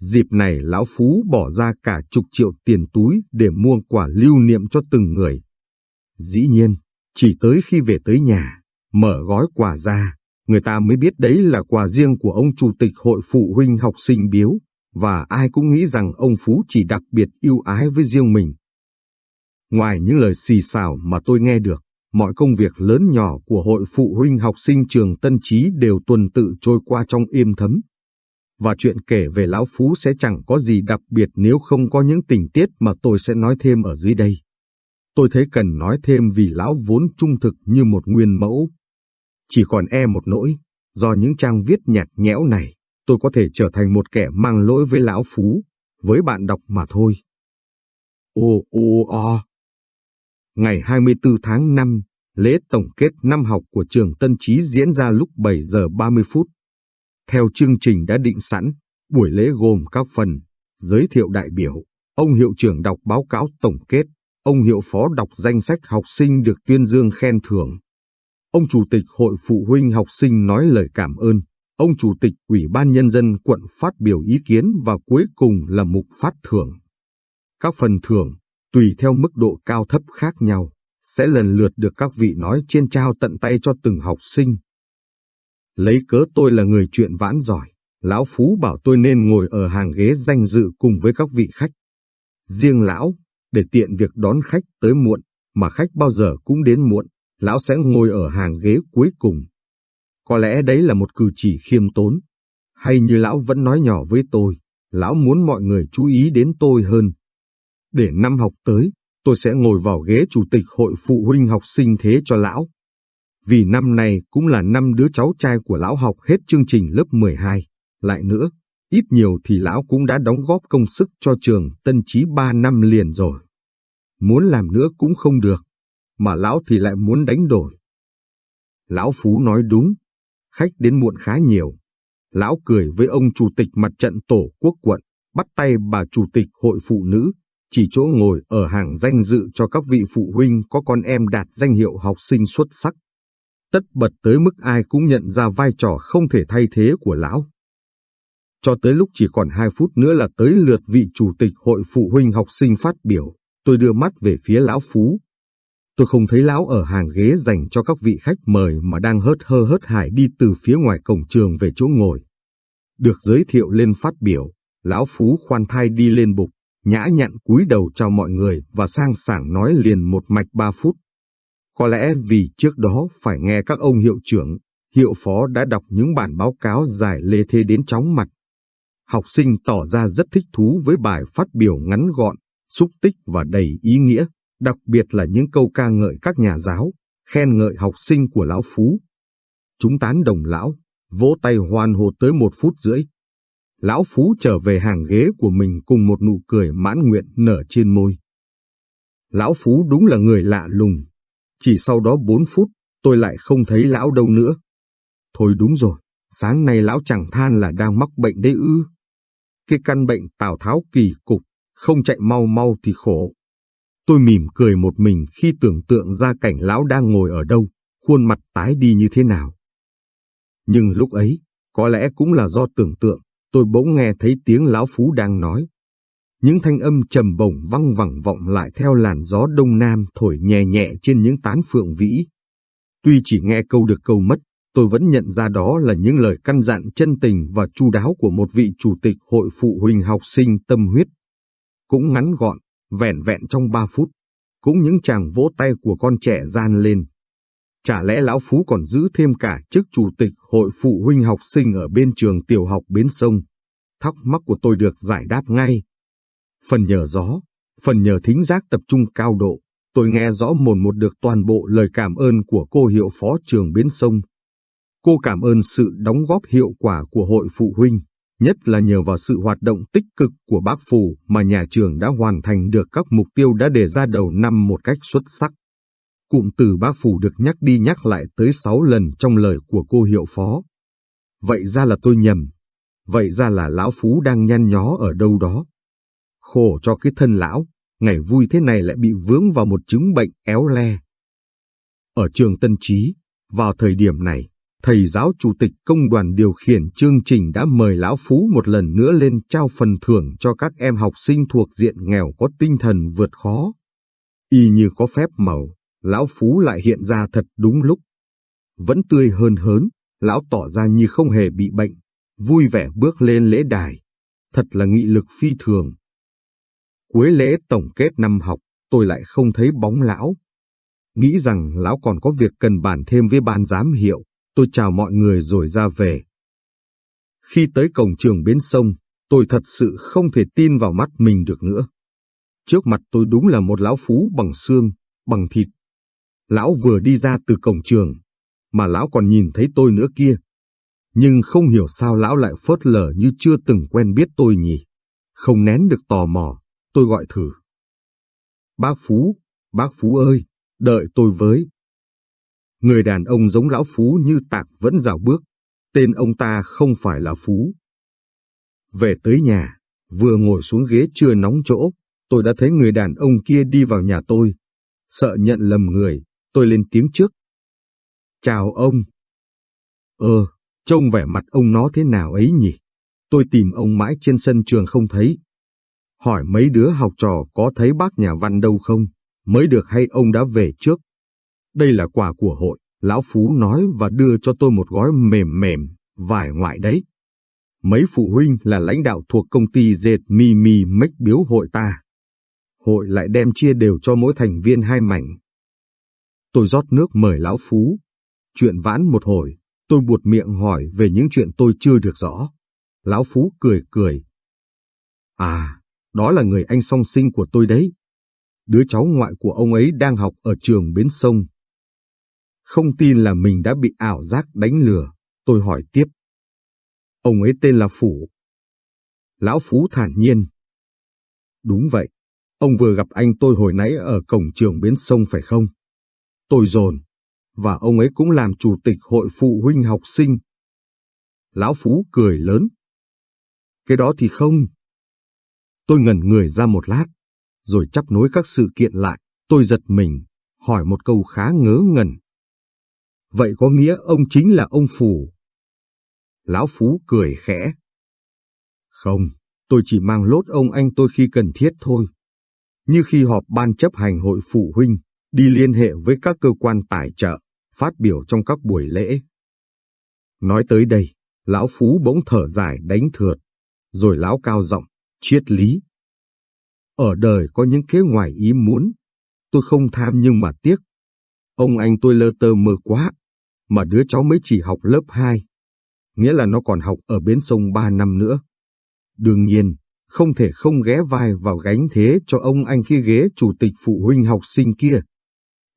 Dịp này Lão Phú bỏ ra cả chục triệu tiền túi để mua quả lưu niệm cho từng người. Dĩ nhiên, chỉ tới khi về tới nhà, mở gói quà ra, người ta mới biết đấy là quà riêng của ông chủ tịch hội phụ huynh học sinh biếu, và ai cũng nghĩ rằng ông Phú chỉ đặc biệt yêu ái với riêng mình. Ngoài những lời xì xào mà tôi nghe được, mọi công việc lớn nhỏ của hội phụ huynh học sinh trường Tân Chí đều tuần tự trôi qua trong im thấm. Và chuyện kể về Lão Phú sẽ chẳng có gì đặc biệt nếu không có những tình tiết mà tôi sẽ nói thêm ở dưới đây. Tôi thấy cần nói thêm vì Lão vốn trung thực như một nguyên mẫu. Chỉ còn e một nỗi, do những trang viết nhạt nhẽo này, tôi có thể trở thành một kẻ mang lỗi với Lão Phú, với bạn đọc mà thôi. Ô ô o Ngày 24 tháng 5, lễ tổng kết năm học của trường Tân Trí diễn ra lúc 7 giờ 30 phút. Theo chương trình đã định sẵn, buổi lễ gồm các phần, giới thiệu đại biểu, ông hiệu trưởng đọc báo cáo tổng kết, ông hiệu phó đọc danh sách học sinh được tuyên dương khen thưởng. Ông chủ tịch hội phụ huynh học sinh nói lời cảm ơn, ông chủ tịch ủy ban nhân dân quận phát biểu ý kiến và cuối cùng là mục phát thưởng. Các phần thưởng, tùy theo mức độ cao thấp khác nhau, sẽ lần lượt được các vị nói trên trao tận tay cho từng học sinh. Lấy cớ tôi là người chuyện vãn giỏi, Lão Phú bảo tôi nên ngồi ở hàng ghế danh dự cùng với các vị khách. Riêng Lão, để tiện việc đón khách tới muộn, mà khách bao giờ cũng đến muộn, Lão sẽ ngồi ở hàng ghế cuối cùng. Có lẽ đấy là một cử chỉ khiêm tốn, hay như Lão vẫn nói nhỏ với tôi, Lão muốn mọi người chú ý đến tôi hơn. Để năm học tới, tôi sẽ ngồi vào ghế chủ tịch hội phụ huynh học sinh thế cho lão. Vì năm này cũng là năm đứa cháu trai của lão học hết chương trình lớp 12. Lại nữa, ít nhiều thì lão cũng đã đóng góp công sức cho trường tân trí 3 năm liền rồi. Muốn làm nữa cũng không được, mà lão thì lại muốn đánh đổi. Lão Phú nói đúng, khách đến muộn khá nhiều. Lão cười với ông chủ tịch mặt trận tổ quốc quận, bắt tay bà chủ tịch hội phụ nữ, chỉ chỗ ngồi ở hàng danh dự cho các vị phụ huynh có con em đạt danh hiệu học sinh xuất sắc. Tất bật tới mức ai cũng nhận ra vai trò không thể thay thế của lão. Cho tới lúc chỉ còn hai phút nữa là tới lượt vị chủ tịch hội phụ huynh học sinh phát biểu, tôi đưa mắt về phía lão Phú. Tôi không thấy lão ở hàng ghế dành cho các vị khách mời mà đang hớt hơ hớt hải đi từ phía ngoài cổng trường về chỗ ngồi. Được giới thiệu lên phát biểu, lão Phú khoan thai đi lên bục, nhã nhặn cúi đầu chào mọi người và sang sảng nói liền một mạch ba phút. Có lẽ vì trước đó phải nghe các ông hiệu trưởng, hiệu phó đã đọc những bản báo cáo dài lê thê đến chóng mặt. Học sinh tỏ ra rất thích thú với bài phát biểu ngắn gọn, xúc tích và đầy ý nghĩa, đặc biệt là những câu ca ngợi các nhà giáo, khen ngợi học sinh của Lão Phú. Chúng tán đồng lão, vỗ tay hoan hô tới một phút rưỡi, Lão Phú trở về hàng ghế của mình cùng một nụ cười mãn nguyện nở trên môi. Lão Phú đúng là người lạ lùng. Chỉ sau đó bốn phút, tôi lại không thấy lão đâu nữa. Thôi đúng rồi, sáng nay lão chẳng than là đang mắc bệnh đấy ư. Cái căn bệnh Tào Tháo kỳ cục, không chạy mau mau thì khổ. Tôi mỉm cười một mình khi tưởng tượng ra cảnh lão đang ngồi ở đâu, khuôn mặt tái đi như thế nào. Nhưng lúc ấy, có lẽ cũng là do tưởng tượng, tôi bỗng nghe thấy tiếng lão phú đang nói. Những thanh âm trầm bổng văng vẳng vọng lại theo làn gió đông nam thổi nhẹ nhẹ trên những tán phượng vĩ. Tuy chỉ nghe câu được câu mất, tôi vẫn nhận ra đó là những lời căn dặn chân tình và chu đáo của một vị chủ tịch hội phụ huynh học sinh tâm huyết. Cũng ngắn gọn, vẻn vẹn trong ba phút, cũng những chàng vỗ tay của con trẻ gian lên. Chả lẽ lão Phú còn giữ thêm cả chức chủ tịch hội phụ huynh học sinh ở bên trường tiểu học Bến Sông? Thắc mắc của tôi được giải đáp ngay. Phần nhờ gió, phần nhờ thính giác tập trung cao độ, tôi nghe rõ mồn một được toàn bộ lời cảm ơn của cô hiệu phó trường Bến Sông. Cô cảm ơn sự đóng góp hiệu quả của hội phụ huynh, nhất là nhờ vào sự hoạt động tích cực của bác Phù mà nhà trường đã hoàn thành được các mục tiêu đã đề ra đầu năm một cách xuất sắc. Cụm từ bác phủ được nhắc đi nhắc lại tới sáu lần trong lời của cô hiệu phó. Vậy ra là tôi nhầm, vậy ra là lão Phú đang nhăn nhó ở đâu đó. Khổ cho cái thân lão, ngày vui thế này lại bị vướng vào một chứng bệnh éo le. Ở trường Tân Trí, vào thời điểm này, thầy giáo chủ tịch công đoàn điều khiển chương trình đã mời Lão Phú một lần nữa lên trao phần thưởng cho các em học sinh thuộc diện nghèo có tinh thần vượt khó. Y như có phép màu, Lão Phú lại hiện ra thật đúng lúc. Vẫn tươi hơn hớn, Lão tỏ ra như không hề bị bệnh, vui vẻ bước lên lễ đài. Thật là nghị lực phi thường. Cuối lễ tổng kết năm học, tôi lại không thấy bóng Lão. Nghĩ rằng Lão còn có việc cần bàn thêm với ban giám hiệu, tôi chào mọi người rồi ra về. Khi tới cổng trường bến sông, tôi thật sự không thể tin vào mắt mình được nữa. Trước mặt tôi đúng là một lão phú bằng xương, bằng thịt. Lão vừa đi ra từ cổng trường, mà lão còn nhìn thấy tôi nữa kia. Nhưng không hiểu sao lão lại phớt lờ như chưa từng quen biết tôi nhỉ. Không nén được tò mò, tôi gọi thử. Bác Phú, bác Phú ơi, đợi tôi với. Người đàn ông giống lão Phú như tạc vẫn rào bước, tên ông ta không phải là Phú. Về tới nhà, vừa ngồi xuống ghế chưa nóng chỗ, tôi đã thấy người đàn ông kia đi vào nhà tôi. Sợ nhận lầm người, tôi lên tiếng trước. Chào ông. Ờ, trông vẻ mặt ông nó thế nào ấy nhỉ? Tôi tìm ông mãi trên sân trường không thấy. Hỏi mấy đứa học trò có thấy bác nhà văn đâu không? Mới được hay ông đã về trước? Đây là quà của hội, Lão Phú nói và đưa cho tôi một gói mềm mềm, vải ngoại đấy. Mấy phụ huynh là lãnh đạo thuộc công ty dệt Mimi Make biếu hội ta. Hội lại đem chia đều cho mỗi thành viên hai mảnh. Tôi rót nước mời Lão Phú. Chuyện vãn một hồi, tôi buột miệng hỏi về những chuyện tôi chưa được rõ. Lão Phú cười cười. À, đó là người anh song sinh của tôi đấy. Đứa cháu ngoại của ông ấy đang học ở trường Bến Sông. Không tin là mình đã bị ảo giác đánh lừa, tôi hỏi tiếp. Ông ấy tên là Phủ. Lão Phú thản nhiên. Đúng vậy, ông vừa gặp anh tôi hồi nãy ở cổng trường bến sông phải không? Tôi dồn, và ông ấy cũng làm chủ tịch hội phụ huynh học sinh. Lão Phú cười lớn. Cái đó thì không. Tôi ngẩn người ra một lát, rồi chắp nối các sự kiện lại, tôi giật mình, hỏi một câu khá ngớ ngẩn. Vậy có nghĩa ông chính là ông Phù. Lão Phú cười khẽ. Không, tôi chỉ mang lốt ông anh tôi khi cần thiết thôi. Như khi họp ban chấp hành hội phụ huynh, đi liên hệ với các cơ quan tài trợ, phát biểu trong các buổi lễ. Nói tới đây, lão Phú bỗng thở dài đánh thượt, rồi lão cao giọng, triết lý. Ở đời có những kế ngoài ý muốn, tôi không tham nhưng mà tiếc. Ông anh tôi lơ tơ mơ quá, mà đứa cháu mới chỉ học lớp 2. Nghĩa là nó còn học ở bến sông 3 năm nữa. Đương nhiên, không thể không ghé vai vào gánh thế cho ông anh khi ghế chủ tịch phụ huynh học sinh kia.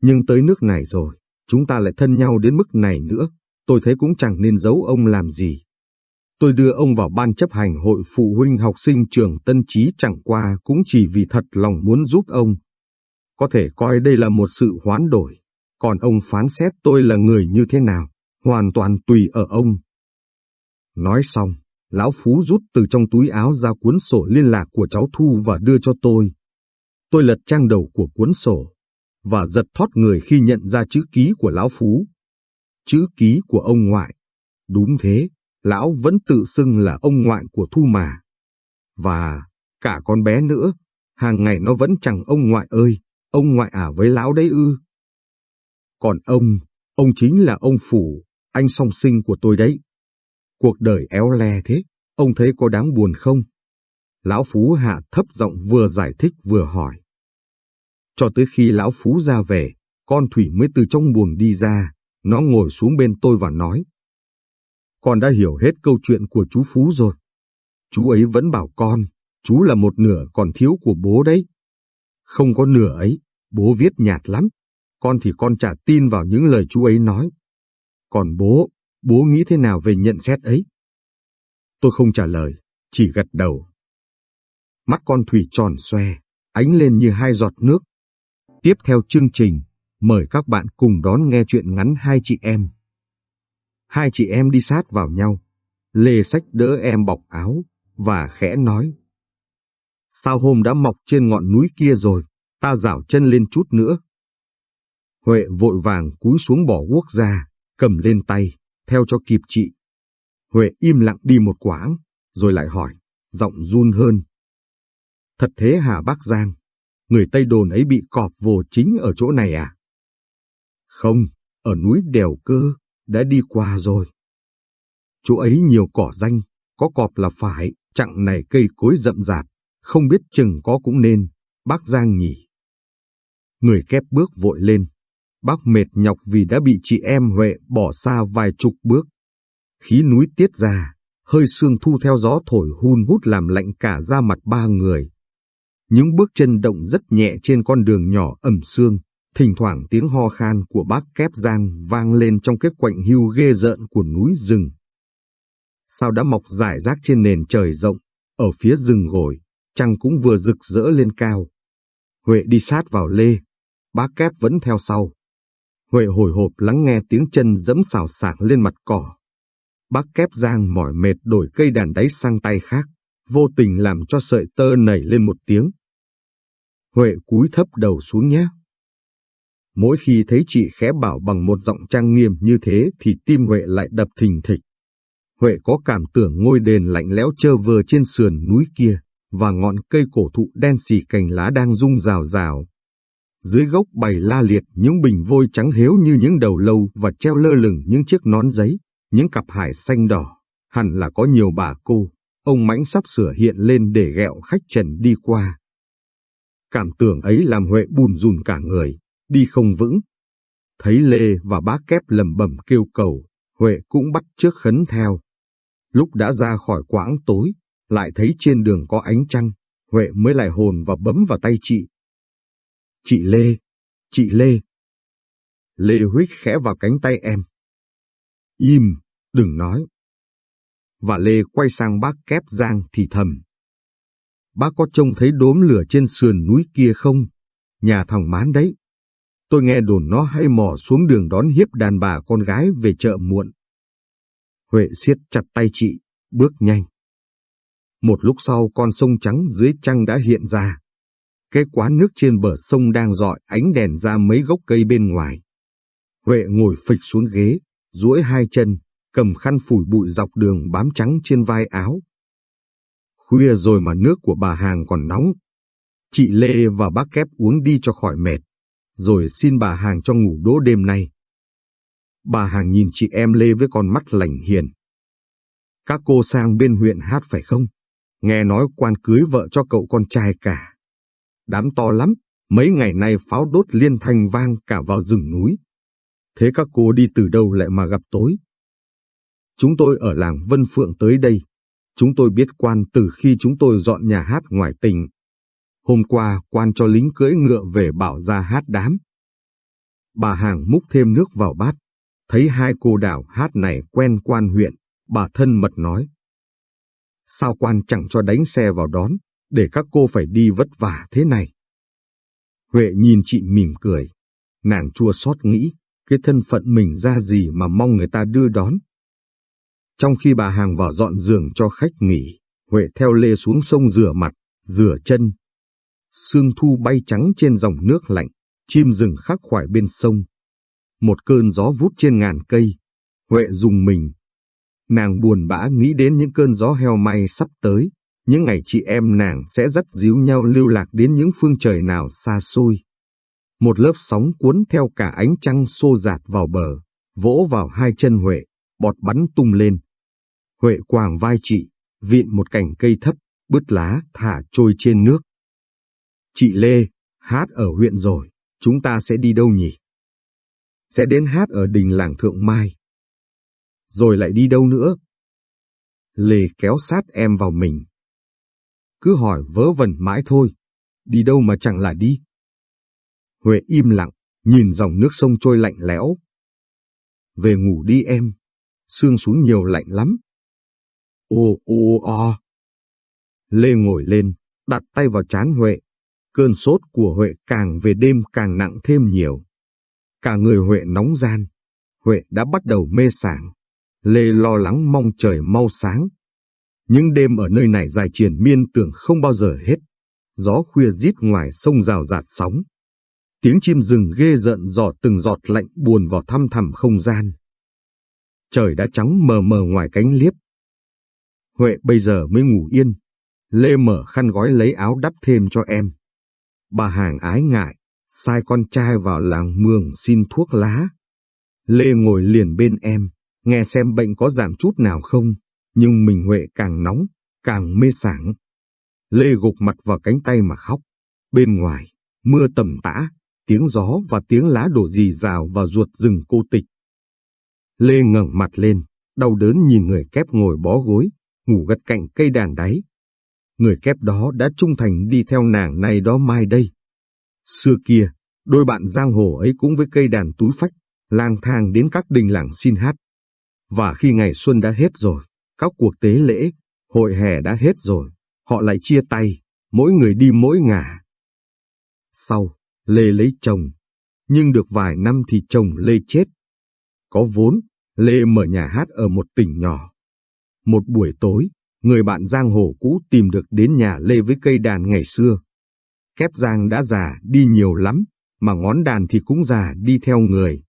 Nhưng tới nước này rồi, chúng ta lại thân nhau đến mức này nữa, tôi thấy cũng chẳng nên giấu ông làm gì. Tôi đưa ông vào ban chấp hành hội phụ huynh học sinh trường Tân Chí chẳng qua cũng chỉ vì thật lòng muốn giúp ông. Có thể coi đây là một sự hoán đổi còn ông phán xét tôi là người như thế nào, hoàn toàn tùy ở ông. Nói xong, Lão Phú rút từ trong túi áo ra cuốn sổ liên lạc của cháu Thu và đưa cho tôi. Tôi lật trang đầu của cuốn sổ, và giật thoát người khi nhận ra chữ ký của Lão Phú. Chữ ký của ông ngoại. Đúng thế, Lão vẫn tự xưng là ông ngoại của Thu mà. Và cả con bé nữa, hàng ngày nó vẫn chẳng ông ngoại ơi, ông ngoại à với Lão đấy ư. Còn ông, ông chính là ông Phủ, anh song sinh của tôi đấy. Cuộc đời éo le thế, ông thấy có đáng buồn không? Lão Phú hạ thấp giọng vừa giải thích vừa hỏi. Cho tới khi Lão Phú ra về, con Thủy mới từ trong buồng đi ra, nó ngồi xuống bên tôi và nói. Con đã hiểu hết câu chuyện của chú Phú rồi. Chú ấy vẫn bảo con, chú là một nửa còn thiếu của bố đấy. Không có nửa ấy, bố viết nhạt lắm. Con thì con chả tin vào những lời chú ấy nói. Còn bố, bố nghĩ thế nào về nhận xét ấy? Tôi không trả lời, chỉ gật đầu. Mắt con Thủy tròn xoe, ánh lên như hai giọt nước. Tiếp theo chương trình, mời các bạn cùng đón nghe chuyện ngắn hai chị em. Hai chị em đi sát vào nhau, Lê sách đỡ em bọc áo và khẽ nói. Sao hôm đã mọc trên ngọn núi kia rồi, ta dảo chân lên chút nữa. Huệ vội vàng cúi xuống bỏ guốc ra, cầm lên tay, theo cho kịp chị. Huệ im lặng đi một quãng, rồi lại hỏi, giọng run hơn. Thật thế hả bác Giang? Người Tây đồn ấy bị cọp vồ chính ở chỗ này à? Không, ở núi đèo cơ, đã đi qua rồi. Chỗ ấy nhiều cỏ danh, có cọp là phải, chặng này cây cối rậm rạp, không biết chừng có cũng nên, bác Giang nhỉ. Người kép bước vội lên, bác mệt nhọc vì đã bị chị em Huệ bỏ xa vài chục bước. Khí núi tiết ra, hơi sương thu theo gió thổi hun hút làm lạnh cả da mặt ba người. Những bước chân động rất nhẹ trên con đường nhỏ ẩm sương, thỉnh thoảng tiếng ho khan của bác kép giang vang lên trong cái quạnh hưu ghê rợn của núi rừng. Sao đã mọc rải rác trên nền trời rộng, ở phía rừng gồi, trăng cũng vừa rực rỡ lên cao. Huệ đi sát vào lê, bác kép vẫn theo sau. Huệ hồi hộp lắng nghe tiếng chân dẫm xào xạc lên mặt cỏ. Bác kép giang mỏi mệt đổi cây đàn đáy sang tay khác, vô tình làm cho sợi tơ nảy lên một tiếng. Huệ cúi thấp đầu xuống nhé. Mỗi khi thấy chị khẽ bảo bằng một giọng trang nghiêm như thế thì tim Huệ lại đập thình thịch. Huệ có cảm tưởng ngôi đền lạnh lẽo trơ vơ trên sườn núi kia, và ngọn cây cổ thụ đen xì cành lá đang rung rào rào. Dưới gốc bày la liệt những bình vôi trắng héo như những đầu lâu và treo lơ lửng những chiếc nón giấy, những cặp hải xanh đỏ, hẳn là có nhiều bà cô, ông mãnh sắp sửa hiện lên để gẹo khách trần đi qua. Cảm tưởng ấy làm Huệ bùn rùn cả người, đi không vững. Thấy Lê và bác kép lầm bầm kêu cầu, Huệ cũng bắt trước khấn theo. Lúc đã ra khỏi quãng tối, lại thấy trên đường có ánh trăng, Huệ mới lại hồn và bấm vào tay chị. Chị Lê, chị Lê. Lê huyết khẽ vào cánh tay em. Im, đừng nói. Và Lê quay sang bác kép giang thì thầm. Bác có trông thấy đốm lửa trên sườn núi kia không? Nhà thằng Mán đấy. Tôi nghe đồn nó hay mò xuống đường đón hiếp đàn bà con gái về chợ muộn. Huệ siết chặt tay chị, bước nhanh. Một lúc sau con sông trắng dưới trăng đã hiện ra. Cái quán nước trên bờ sông đang dọi ánh đèn ra mấy gốc cây bên ngoài. Huệ ngồi phịch xuống ghế, duỗi hai chân, cầm khăn phủi bụi dọc đường bám trắng trên vai áo. Khuya rồi mà nước của bà hàng còn nóng. Chị Lê và bác kép uống đi cho khỏi mệt, rồi xin bà hàng cho ngủ đỗ đêm nay. Bà hàng nhìn chị em Lê với con mắt lành hiền. Các cô sang bên huyện hát phải không? Nghe nói quan cưới vợ cho cậu con trai cả. Đám to lắm, mấy ngày nay pháo đốt liên thanh vang cả vào rừng núi. Thế các cô đi từ đâu lại mà gặp tối? Chúng tôi ở làng Vân Phượng tới đây. Chúng tôi biết quan từ khi chúng tôi dọn nhà hát ngoài tỉnh. Hôm qua quan cho lính cưỡi ngựa về bảo ra hát đám. Bà hàng múc thêm nước vào bát. Thấy hai cô đảo hát này quen quan huyện, bà thân mật nói. Sao quan chẳng cho đánh xe vào đón, để các cô phải đi vất vả thế này? Huệ nhìn chị mỉm cười. Nàng chua xót nghĩ, cái thân phận mình ra gì mà mong người ta đưa đón. Trong khi bà hàng vào dọn giường cho khách nghỉ, Huệ theo Lê xuống sông rửa mặt, rửa chân. Sương thu bay trắng trên dòng nước lạnh, chim rừng khắc khoải bên sông. Một cơn gió vút trên ngàn cây, Huệ dùng mình. Nàng buồn bã nghĩ đến những cơn gió heo may sắp tới, những ngày chị em nàng sẽ dắt díu nhau lưu lạc đến những phương trời nào xa xôi. Một lớp sóng cuốn theo cả ánh trăng xô dạt vào bờ, vỗ vào hai chân Huệ, bọt bắn tung lên. Huệ quàng vai chị, vịn một cành cây thấp, bứt lá thả trôi trên nước. Chị Lê, hát ở huyện rồi, chúng ta sẽ đi đâu nhỉ? sẽ đến hát ở đình làng Thượng Mai. Rồi lại đi đâu nữa? Lê kéo sát em vào mình. Cứ hỏi vớ vẩn mãi thôi, đi đâu mà chẳng là đi. Huệ im lặng, nhìn dòng nước sông trôi lạnh lẽo. Về ngủ đi em, sương xuống nhiều lạnh lắm. Ô ô o. Lê ngồi lên, đặt tay vào chán Huệ. Cơn sốt của Huệ càng về đêm càng nặng thêm nhiều. Cả người Huệ nóng gian. Huệ đã bắt đầu mê sảng. Lê lo lắng mong trời mau sáng. Những đêm ở nơi này dài triền miên tưởng không bao giờ hết. Gió khuya rít ngoài sông rào rạt sóng. Tiếng chim rừng ghê rợn giọt từng giọt lạnh buồn vào thăm thẳm không gian. Trời đã trắng mờ mờ ngoài cánh liếp. Huệ bây giờ mới ngủ yên. Lê mở khăn gói lấy áo đắp thêm cho em. Bà hàng ái ngại, sai con trai vào làng mường xin thuốc lá. Lê ngồi liền bên em, nghe xem bệnh có giảm chút nào không, nhưng mình Huệ càng nóng, càng mê sảng. Lê gục mặt vào cánh tay mà khóc. Bên ngoài, mưa tầm tã, tiếng gió và tiếng lá đổ rì rào vào ruột rừng cô tịch. Lê ngẩng mặt lên, đau đớn nhìn người kép ngồi bó gối, ngủ gật cạnh cây đàn đáy. Người kép đó đã trung thành đi theo nàng này đó mai đây. Xưa kia, đôi bạn giang hồ ấy cũng với cây đàn túi phách, lang thang đến các đình làng xin hát. Và khi ngày xuân đã hết rồi, các cuộc tế lễ, hội hè đã hết rồi, họ lại chia tay, mỗi người đi mỗi ngả. Sau, Lê lấy chồng, nhưng được vài năm thì chồng Lê chết. Có vốn, Lê mở nhà hát ở một tỉnh nhỏ. Một buổi tối, người bạn giang hồ cũ tìm được đến nhà Lê với cây đàn ngày xưa. Kép giang đã già đi nhiều lắm, mà ngón đàn thì cũng già đi theo người.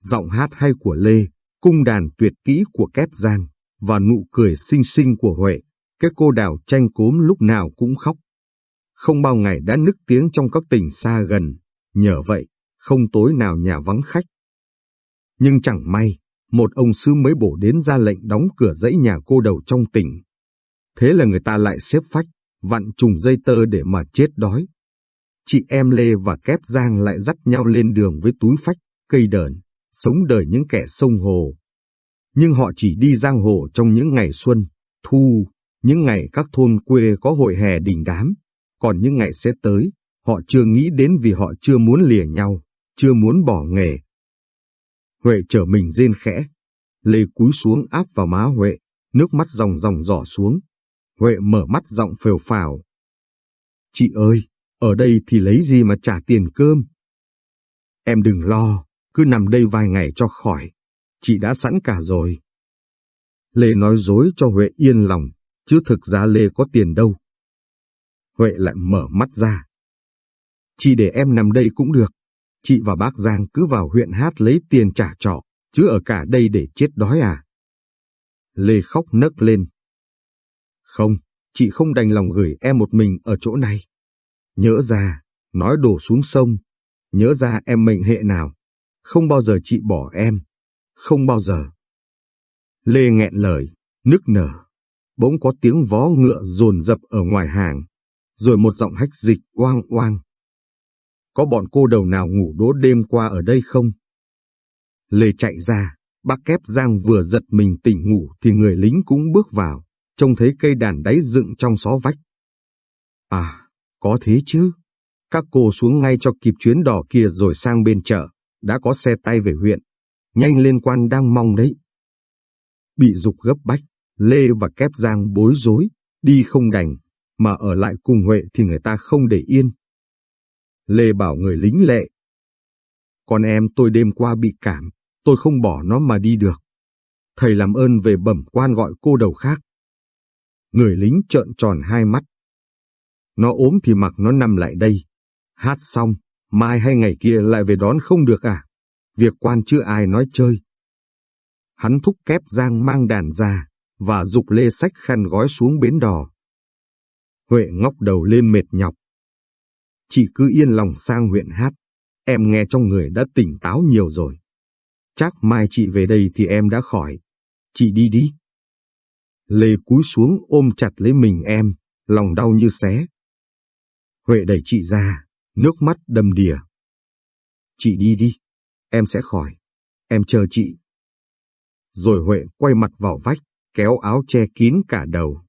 Giọng hát hay của Lê, cung đàn tuyệt kỹ của kép giang, và nụ cười xinh xinh của Huệ, cái cô đào tranh cốm lúc nào cũng khóc. Không bao ngày đã nức tiếng trong các tỉnh xa gần, nhờ vậy, không tối nào nhà vắng khách. Nhưng chẳng may, một ông sư mới bổ đến ra lệnh đóng cửa dãy nhà cô đầu trong tỉnh. Thế là người ta lại xếp phách, vặn trùng dây tơ để mà chết đói. Chị em Lê và Kép Giang lại dắt nhau lên đường với túi phách, cây đờn, sống đời những kẻ sông hồ. Nhưng họ chỉ đi giang hồ trong những ngày xuân, thu, những ngày các thôn quê có hội hè đình đám. Còn những ngày sẽ tới, họ chưa nghĩ đến vì họ chưa muốn lìa nhau, chưa muốn bỏ nghề. Huệ trở mình rên khẽ. Lê cúi xuống áp vào má Huệ, nước mắt ròng ròng rỏ xuống. Huệ mở mắt giọng phều phào. Chị ơi, ở đây thì lấy gì mà trả tiền cơm? Em đừng lo, cứ nằm đây vài ngày cho khỏi. Chị đã sẵn cả rồi. Lê nói dối cho Huệ yên lòng, chứ thực ra Lê có tiền đâu. Huệ lại mở mắt ra. Chị để em nằm đây cũng được. Chị và bác Giang cứ vào huyện hát lấy tiền trả trọ, chứ ở cả đây để chết đói à? Lê khóc nấc lên. Không, chị không đành lòng gửi em một mình ở chỗ này. Nhớ ra, nói đổ xuống sông. Nhớ ra em mệnh hệ nào. Không bao giờ chị bỏ em. Không bao giờ. Lê nghẹn lời, nức nở. Bỗng có tiếng vó ngựa rồn rập ở ngoài hàng. Rồi một giọng hách dịch oang oang. Có bọn cô đầu nào ngủ đố đêm qua ở đây không? Lê chạy ra, bác kép Giang vừa giật mình tỉnh ngủ thì người lính cũng bước vào, trông thấy cây đàn đáy dựng trong xó vách. À, có thế chứ. Các cô xuống ngay cho kịp chuyến đò kia rồi sang bên chợ, đã có xe tay về huyện. Nhanh lên quan đang mong đấy. Bị dục gấp bách, Lê và Kép Giang bối rối, đi không đành, mà ở lại cùng Huệ thì người ta không để yên. Lê bảo người lính lệ. Con em tôi đêm qua bị cảm, tôi không bỏ nó mà đi được. Thầy làm ơn về bẩm quan gọi cô đầu khác. Người lính trợn tròn hai mắt. Nó ốm thì mặc nó nằm lại đây. Hát xong, mai hay ngày kia lại về đón không được à? Việc quan chưa ai nói chơi. Hắn thúc kép Giang mang đàn ra, và dục lê sách khăn gói xuống bến đò. Huệ ngóc đầu lên mệt nhọc. Chị cứ yên lòng sang huyện hát, em nghe trong người đã tỉnh táo nhiều rồi. Chắc mai chị về đây thì em đã khỏi. Chị đi đi. Lê cúi xuống ôm chặt lấy mình em, lòng đau như xé. Huệ đẩy chị ra, nước mắt đầm đìa. Chị đi đi, em sẽ khỏi. Em chờ chị. Rồi Huệ quay mặt vào vách, kéo áo che kín cả đầu.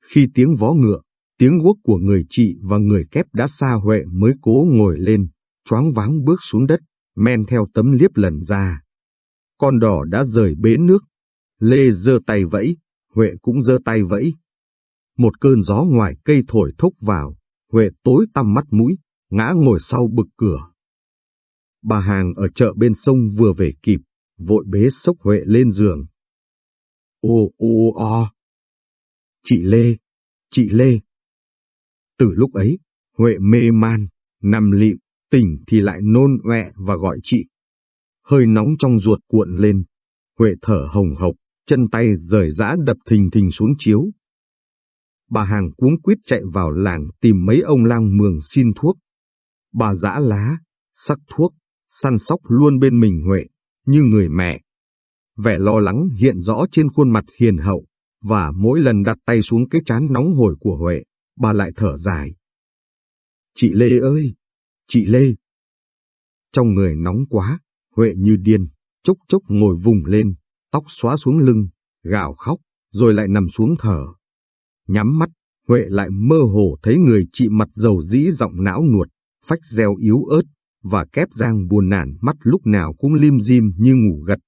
Khi tiếng vó ngựa, tiếng guốc của người chị và người kép đã xa Huệ mới cố ngồi lên, choáng váng bước xuống đất, men theo tấm liếp lần ra. Con đỏ đã rời bế nước. Lê giơ tay vẫy, Huệ cũng giơ tay vẫy. Một cơn gió ngoài cây thổi thốc vào, Huệ tối tăm mắt mũi, ngã ngồi sau bực cửa. Bà hàng ở chợ bên sông vừa về kịp, vội bế sốc Huệ lên giường. Ô ô o. Chị Lê, chị Lê. Từ lúc ấy, Huệ mê man, nằm lịm, tỉnh thì lại nôn ọe và gọi chị. Hơi nóng trong ruột cuộn lên, Huệ thở hồng hộc, chân tay rời rã đập thình thình xuống chiếu. Bà hàng cuống quýt chạy vào làng tìm mấy ông lang mường xin thuốc. Bà giã lá, sắc thuốc, săn sóc luôn bên mình Huệ, như người mẹ. Vẻ lo lắng hiện rõ trên khuôn mặt hiền hậu, và mỗi lần đặt tay xuống cái chán nóng hổi của Huệ, bà lại thở dài. Chị Lê ơi! Chị Lê! Trong người nóng quá, Huệ như điên, chốc chốc ngồi vùng lên, tóc xóa xuống lưng, gào khóc, rồi lại nằm xuống thở. Nhắm mắt, Huệ lại mơ hồ thấy người chị mặt dầu dĩ giọng não nuột, phách reo yếu ớt, và kép giang buồn nản mắt lúc nào cũng lim dim như ngủ gật.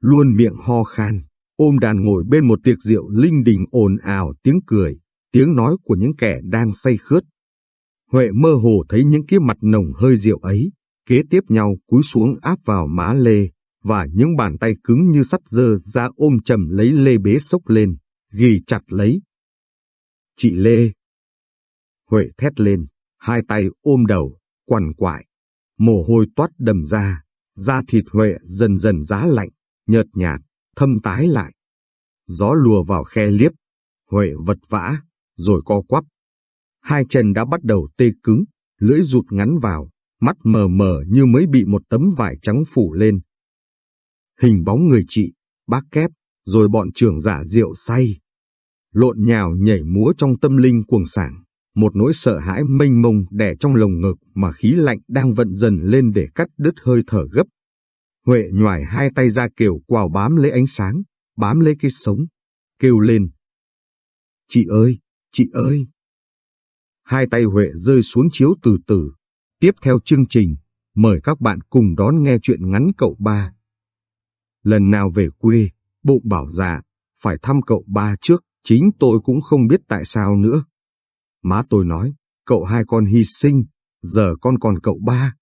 Luôn miệng ho khan, ôm đàn ngồi bên một tiệc rượu linh đình ồn ào tiếng cười, tiếng nói của những kẻ đang say khướt. Huệ mơ hồ thấy những cái mặt nồng hơi rượu ấy, kế tiếp nhau cúi xuống áp vào má Lê, và những bàn tay cứng như sắt dơ ra ôm chầm lấy Lê bế sốc lên, ghi chặt lấy. Chị Lê! Huệ thét lên, hai tay ôm đầu, quằn quại. Mồ hôi toát đầm ra, da thịt Huệ dần dần giá lạnh, nhợt nhạt, thâm tái lại. Gió lùa vào khe liếp, Huệ vật vã, rồi co quắp. Hai chân đã bắt đầu tê cứng, lưỡi rụt ngắn vào, mắt mờ mờ như mới bị một tấm vải trắng phủ lên. Hình bóng người chị, bác kép, rồi bọn trưởng giả rượu say. Lộn nhào nhảy múa trong tâm linh cuồng sảng, một nỗi sợ hãi mênh mông đè trong lồng ngực mà khí lạnh đang vận dần lên để cắt đứt hơi thở gấp. Huệ nhoài hai tay ra kêu quào bám lấy ánh sáng, bám lấy cái sống, kêu lên. Chị ơi, chị ơi! Hai tay Huệ rơi xuống chiếu từ từ. Tiếp theo chương trình, mời các bạn cùng đón nghe chuyện ngắn cậu ba. Lần nào về quê, bụng bảo dạ, phải thăm cậu ba trước, chính tôi cũng không biết tại sao nữa. Má tôi nói, cậu hai con hy sinh, giờ con còn cậu ba.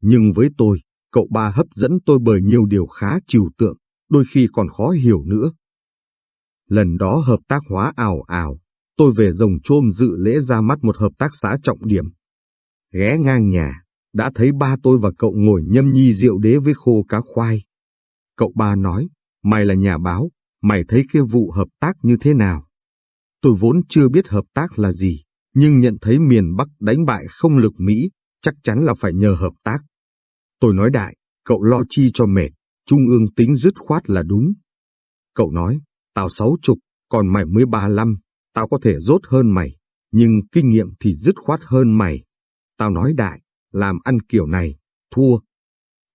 Nhưng với tôi, cậu ba hấp dẫn tôi bởi nhiều điều khá trừu tượng, đôi khi còn khó hiểu nữa. Lần đó hợp tác hóa ảo ảo, tôi về rồng trôm dự lễ ra mắt một hợp tác xã trọng điểm. Ghé ngang nhà, đã thấy ba tôi và cậu ngồi nhâm nhi rượu đế với khô cá khoai. Cậu ba nói, mày là nhà báo, mày thấy kia vụ hợp tác như thế nào? Tôi vốn chưa biết hợp tác là gì, nhưng nhận thấy miền Bắc đánh bại không lực Mỹ, chắc chắn là phải nhờ hợp tác. Tôi nói đại, cậu lo chi cho mệt, trung ương tính dứt khoát là đúng. Cậu nói, tao sáu chục, còn mày mới ba lăm, tao có thể rốt hơn mày, nhưng kinh nghiệm thì dứt khoát hơn mày. Tao nói đại, làm ăn kiểu này, thua.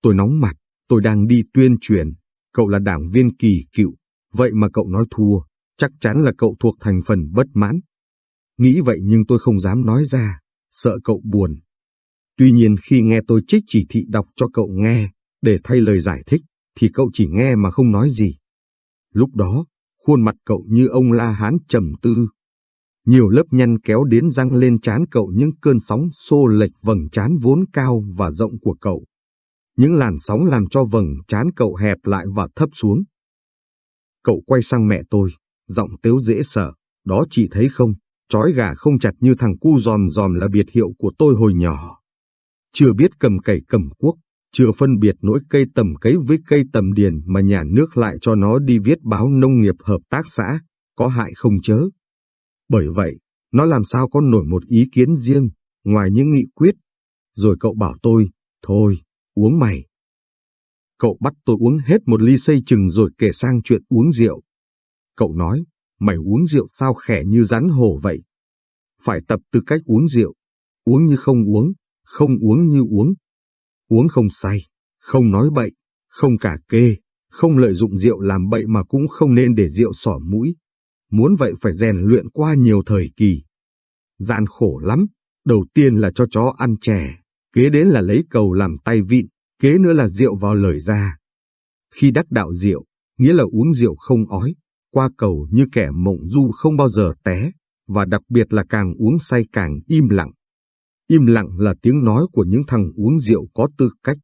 Tôi nóng mặt, tôi đang đi tuyên truyền, cậu là đảng viên kỳ cựu, vậy mà cậu nói thua, chắc chắn là cậu thuộc thành phần bất mãn. Nghĩ vậy nhưng tôi không dám nói ra, sợ cậu buồn. Tuy nhiên khi nghe tôi trích chỉ thị đọc cho cậu nghe, để thay lời giải thích, thì cậu chỉ nghe mà không nói gì. Lúc đó, khuôn mặt cậu như ông La Hán trầm tư. Nhiều lớp nhăn kéo đến răng lên trán cậu những cơn sóng xô lệch vầng trán vốn cao và rộng của cậu. Những làn sóng làm cho vầng trán cậu hẹp lại và thấp xuống. Cậu quay sang mẹ tôi, giọng tếu dễ sợ, đó chị thấy không, trói gà không chặt như thằng cu giòm giòm là biệt hiệu của tôi hồi nhỏ. Chưa biết cầm cày cầm cuốc, chưa phân biệt nỗi cây tầm cấy với cây tầm điền mà nhà nước lại cho nó đi viết báo nông nghiệp hợp tác xã, có hại không chớ. Bởi vậy, nó làm sao có nổi một ý kiến riêng, ngoài những nghị quyết. Rồi cậu bảo tôi, thôi, uống mày. Cậu bắt tôi uống hết một ly xây chừng rồi kể sang chuyện uống rượu. Cậu nói, mày uống rượu sao khẻ như rắn hổ vậy? Phải tập từ cách uống rượu, uống như không uống, không uống như uống. Uống không say, không nói bậy, không cả kê, không lợi dụng rượu làm bậy mà cũng không nên để rượu sỏ mũi. Muốn vậy phải rèn luyện qua nhiều thời kỳ. Gian khổ lắm, đầu tiên là cho chó ăn chè, kế đến là lấy cầu làm tay vịn, kế nữa là rượu vào lời ra. Khi đắc đạo rượu, nghĩa là uống rượu không ói, qua cầu như kẻ mộng du không bao giờ té, và đặc biệt là càng uống say càng im lặng. Im lặng là tiếng nói của những thằng uống rượu có tư cách.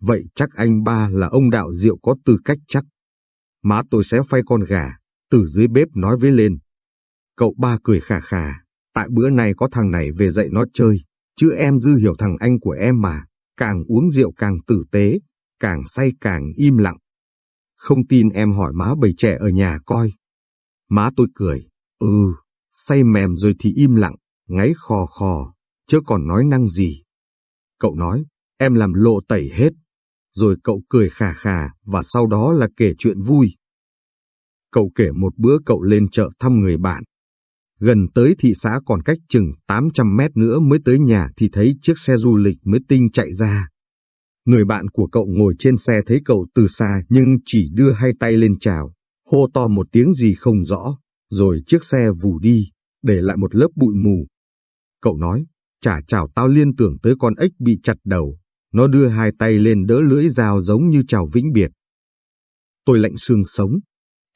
Vậy chắc anh ba là ông đạo rượu có tư cách chắc. Má tôi sẽ phay con gà, từ dưới bếp nói với lên. Cậu ba cười khà khà, tại bữa nay có thằng này về dạy nó chơi, chứ em dư hiểu thằng anh của em mà, càng uống rượu càng tử tế, càng say càng im lặng. Không tin em hỏi má bầy trẻ ở nhà coi. Má tôi cười, ừ, say mềm rồi thì im lặng, ngáy khò khò, chứ còn nói năng gì. Cậu nói, em làm lộ tẩy hết. Rồi cậu cười khà khà và sau đó là kể chuyện vui. Cậu kể một bữa cậu lên chợ thăm người bạn. Gần tới thị xã còn cách chừng 800 mét nữa mới tới nhà thì thấy chiếc xe du lịch mới tinh chạy ra. Người bạn của cậu ngồi trên xe thấy cậu từ xa nhưng chỉ đưa hai tay lên chào, hô to một tiếng gì không rõ, rồi chiếc xe vù đi, để lại một lớp bụi mù. Cậu nói, chả chào tao liên tưởng tới con ếch bị chặt đầu, nó đưa hai tay lên đỡ lưỡi dao giống như chào vĩnh biệt. Tôi lạnh xương sống,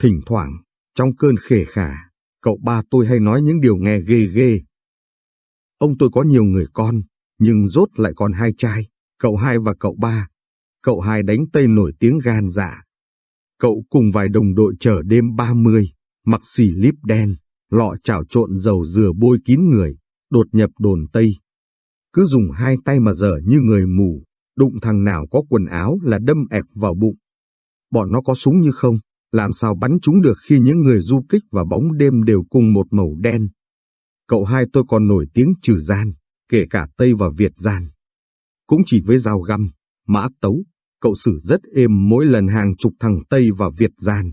thỉnh thoảng, trong cơn khể khả, cậu ba tôi hay nói những điều nghe ghê ghê. Ông tôi có nhiều người con, nhưng rốt lại còn hai trai cậu hai và cậu ba. Cậu hai đánh tây nổi tiếng gan dạ. Cậu cùng vài đồng đội chở đêm 30, mặc xì líp đen, lọ chảo trộn dầu dừa bôi kín người, đột nhập đồn Tây. Cứ dùng hai tay mà dở như người mù, đụng thằng nào có quần áo là đâm ẹp vào bụng. Bọn nó có súng như không, làm sao bắn chúng được khi những người du kích và bóng đêm đều cùng một màu đen. Cậu hai tôi còn nổi tiếng trừ gian, kể cả Tây và Việt gian. Cũng chỉ với dao găm, mã tấu, cậu xử rất êm mỗi lần hàng chục thằng Tây và Việt gian.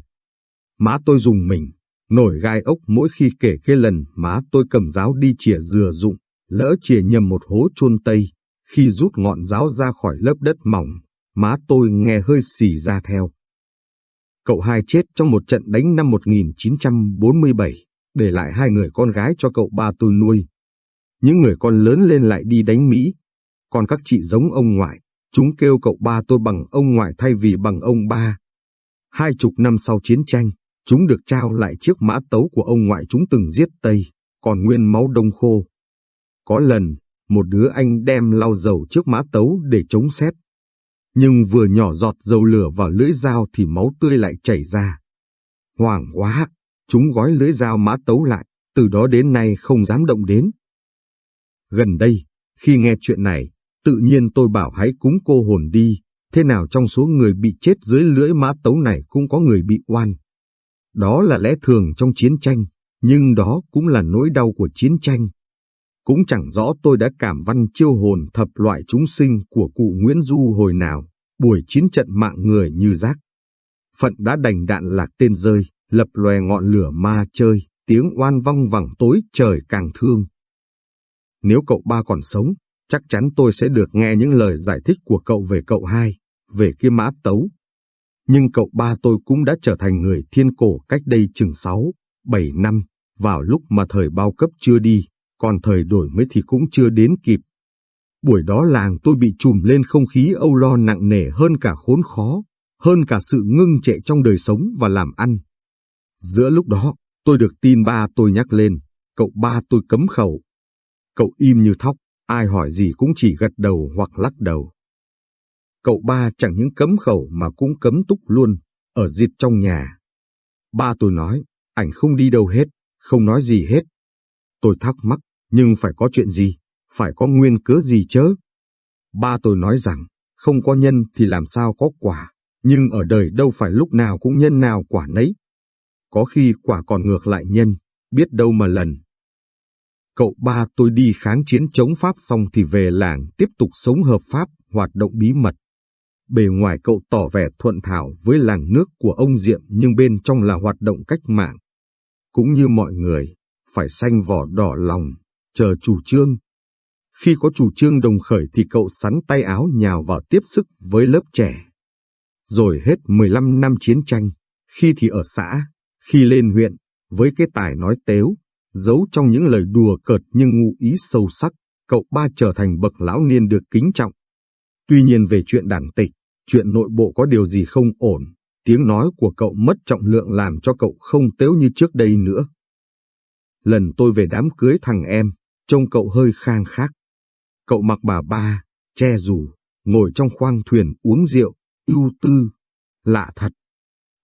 Má tôi dùng mình, nổi gai ốc mỗi khi kể cái lần má tôi cầm giáo đi chìa dừa dụng, lỡ chìa nhầm một hố chôn Tây, khi rút ngọn giáo ra khỏi lớp đất mỏng, má tôi nghe hơi xì ra theo. Cậu hai chết trong một trận đánh năm 1947, để lại hai người con gái cho cậu ba tôi nuôi. Những người con lớn lên lại đi đánh Mỹ, còn các chị giống ông ngoại, chúng kêu cậu ba tôi bằng ông ngoại thay vì bằng ông ba. Hai chục năm sau chiến tranh, chúng được trao lại chiếc mã tấu của ông ngoại chúng từng giết Tây, còn nguyên máu đông khô. Có lần, một đứa anh đem lau dầu trước mã tấu để chống xét. Nhưng vừa nhỏ giọt dầu lửa vào lưỡi dao thì máu tươi lại chảy ra. Hoảng quá, chúng gói lưỡi dao mã tấu lại, từ đó đến nay không dám động đến. Gần đây, khi nghe chuyện này, Tự nhiên tôi bảo hãy cúng cô hồn đi, thế nào trong số người bị chết dưới lưỡi mã tấu này cũng có người bị oan. Đó là lẽ thường trong chiến tranh, nhưng đó cũng là nỗi đau của chiến tranh. Cũng chẳng rõ tôi đã cảm văn chiêu hồn thập loại chúng sinh của cụ Nguyễn Du hồi nào, buổi chiến trận mạng người như rác. Phận đã đành đạn lạc tên rơi, lập lòe ngọn lửa ma chơi, tiếng oan vong vẳng tối trời càng thương. Nếu cậu ba còn sống, chắc chắn tôi sẽ được nghe những lời giải thích của cậu về cậu hai, về kia mã tấu. Nhưng cậu ba tôi cũng đã trở thành người thiên cổ cách đây chừng 6, 7 năm, vào lúc mà thời bao cấp chưa đi, còn thời đổi mới thì cũng chưa đến kịp. Buổi đó làng tôi bị trùm lên không khí âu lo nặng nề hơn cả khốn khó, hơn cả sự ngưng trệ trong đời sống và làm ăn. Giữa lúc đó, tôi được tin ba tôi nhắc lên, cậu ba tôi cấm khẩu. Cậu im như thóc, Ai hỏi gì cũng chỉ gật đầu hoặc lắc đầu. Cậu ba chẳng những cấm khẩu mà cũng cấm túc luôn, ở diệt trong nhà. Ba tôi nói, ảnh không đi đâu hết, không nói gì hết. Tôi thắc mắc, nhưng phải có chuyện gì, phải có nguyên cớ gì chớ. Ba tôi nói rằng, không có nhân thì làm sao có quả, nhưng ở đời đâu phải lúc nào cũng nhân nào quả nấy. Có khi quả còn ngược lại nhân, biết đâu mà lần. Cậu ba tôi đi kháng chiến chống Pháp xong thì về làng tiếp tục sống hợp pháp, hoạt động bí mật. Bề ngoài cậu tỏ vẻ thuận thảo với làng nước của ông Diệm nhưng bên trong là hoạt động cách mạng. Cũng như mọi người, phải xanh vỏ đỏ lòng, chờ chủ trương. Khi có chủ trương đồng khởi thì cậu sắn tay áo nhào vào tiếp sức với lớp trẻ. Rồi hết 15 năm chiến tranh, khi thì ở xã, khi lên huyện, với cái tài nói tếu, giấu trong những lời đùa cợt nhưng ngụ ý sâu sắc, cậu ba trở thành bậc lão niên được kính trọng. Tuy nhiên về chuyện đảng tịch, chuyện nội bộ có điều gì không ổn, tiếng nói của cậu mất trọng lượng làm cho cậu không tếu như trước đây nữa. Lần tôi về đám cưới thằng em, trông cậu hơi khang khác. Cậu mặc bà ba, che dù, ngồi trong khoang thuyền uống rượu, ưu tư. Lạ thật.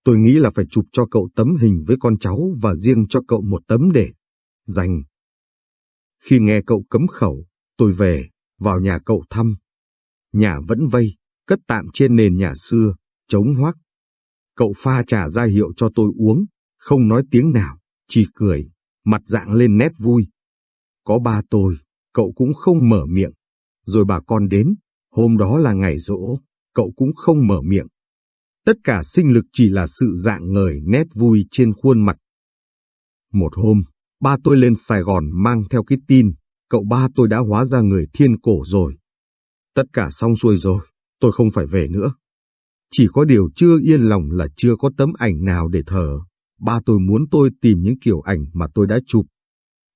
Tôi nghĩ là phải chụp cho cậu tấm hình với con cháu và riêng cho cậu một tấm để dành. Khi nghe cậu cấm khẩu, tôi về, vào nhà cậu thăm. Nhà vẫn vây, cất tạm trên nền nhà xưa, chống hoắc Cậu pha trà ra hiệu cho tôi uống, không nói tiếng nào, chỉ cười, mặt dạng lên nét vui. Có ba tôi, cậu cũng không mở miệng. Rồi bà con đến, hôm đó là ngày rỗ, cậu cũng không mở miệng. Tất cả sinh lực chỉ là sự dạng ngời nét vui trên khuôn mặt. Một hôm, ba tôi lên Sài Gòn mang theo cái tin, cậu ba tôi đã hóa ra người thiên cổ rồi. Tất cả xong xuôi rồi, tôi không phải về nữa. Chỉ có điều chưa yên lòng là chưa có tấm ảnh nào để thờ. Ba tôi muốn tôi tìm những kiểu ảnh mà tôi đã chụp.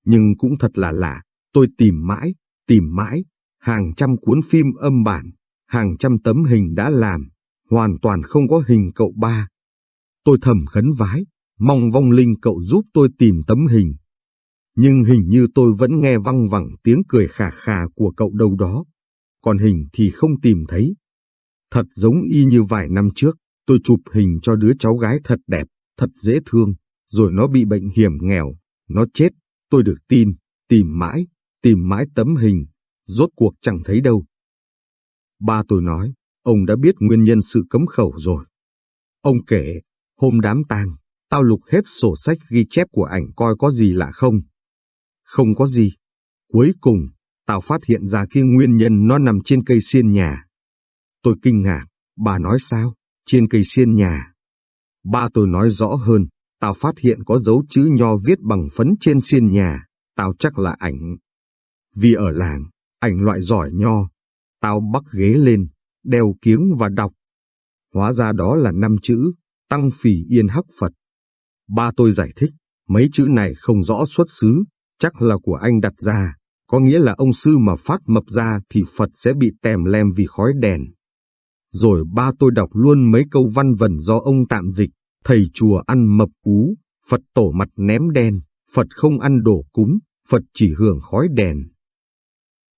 Nhưng cũng thật là lạ, tôi tìm mãi, tìm mãi, hàng trăm cuốn phim âm bản, hàng trăm tấm hình đã làm, hoàn toàn không có hình cậu ba. Tôi thầm khấn vái, mong vong linh cậu giúp tôi tìm tấm hình. Nhưng hình như tôi vẫn nghe văng vẳng tiếng cười khà khà của cậu đâu đó, còn hình thì không tìm thấy. Thật giống y như vài năm trước, tôi chụp hình cho đứa cháu gái thật đẹp, thật dễ thương, rồi nó bị bệnh hiểm nghèo, nó chết, tôi được tin, tìm mãi, tìm mãi tấm hình, rốt cuộc chẳng thấy đâu. Ba tôi nói, ông đã biết nguyên nhân sự cấm khẩu rồi. Ông kể, hôm đám tang, tao lục hết sổ sách ghi chép của ảnh coi có gì lạ không. Không có gì. Cuối cùng, tao phát hiện ra khi nguyên nhân nó nằm trên cây xiên nhà. Tôi kinh ngạc, bà nói sao, trên cây xiên nhà. Ba tôi nói rõ hơn, tao phát hiện có dấu chữ nho viết bằng phấn trên xiên nhà, tao chắc là ảnh. Vì ở làng, ảnh loại giỏi nho, tao bắt ghế lên, đeo kiếng và đọc. Hóa ra đó là năm chữ, tăng phì yên hắc Phật. Ba tôi giải thích, mấy chữ này không rõ xuất xứ, chắc là của anh đặt ra, có nghĩa là ông sư mà phát mập ra thì Phật sẽ bị tèm lem vì khói đèn. Rồi ba tôi đọc luôn mấy câu văn vần do ông tạm dịch, thầy chùa ăn mập ú, Phật tổ mặt ném đen, Phật không ăn đổ cúng, Phật chỉ hưởng khói đèn.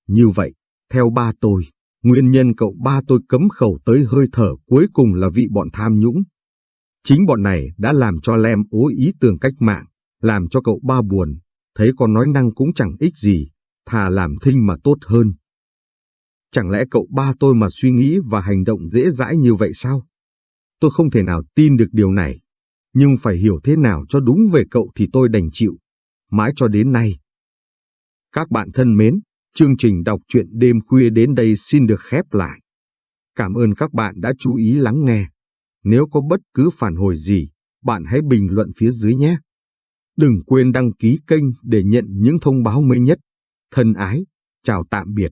Như vậy, theo ba tôi, nguyên nhân cậu ba tôi cấm khẩu tới hơi thở cuối cùng là vị bọn tham nhũng. Chính bọn này đã làm cho Lem ố ý tưởng cách mạng, làm cho cậu ba buồn, thấy con nói năng cũng chẳng ích gì, thà làm thinh mà tốt hơn. Chẳng lẽ cậu ba tôi mà suy nghĩ và hành động dễ dãi như vậy sao? Tôi không thể nào tin được điều này, nhưng phải hiểu thế nào cho đúng về cậu thì tôi đành chịu, mãi cho đến nay. Các bạn thân mến, chương trình đọc truyện đêm khuya đến đây xin được khép lại. Cảm ơn các bạn đã chú ý lắng nghe. Nếu có bất cứ phản hồi gì, bạn hãy bình luận phía dưới nhé. Đừng quên đăng ký kênh để nhận những thông báo mới nhất. Thân ái, chào tạm biệt.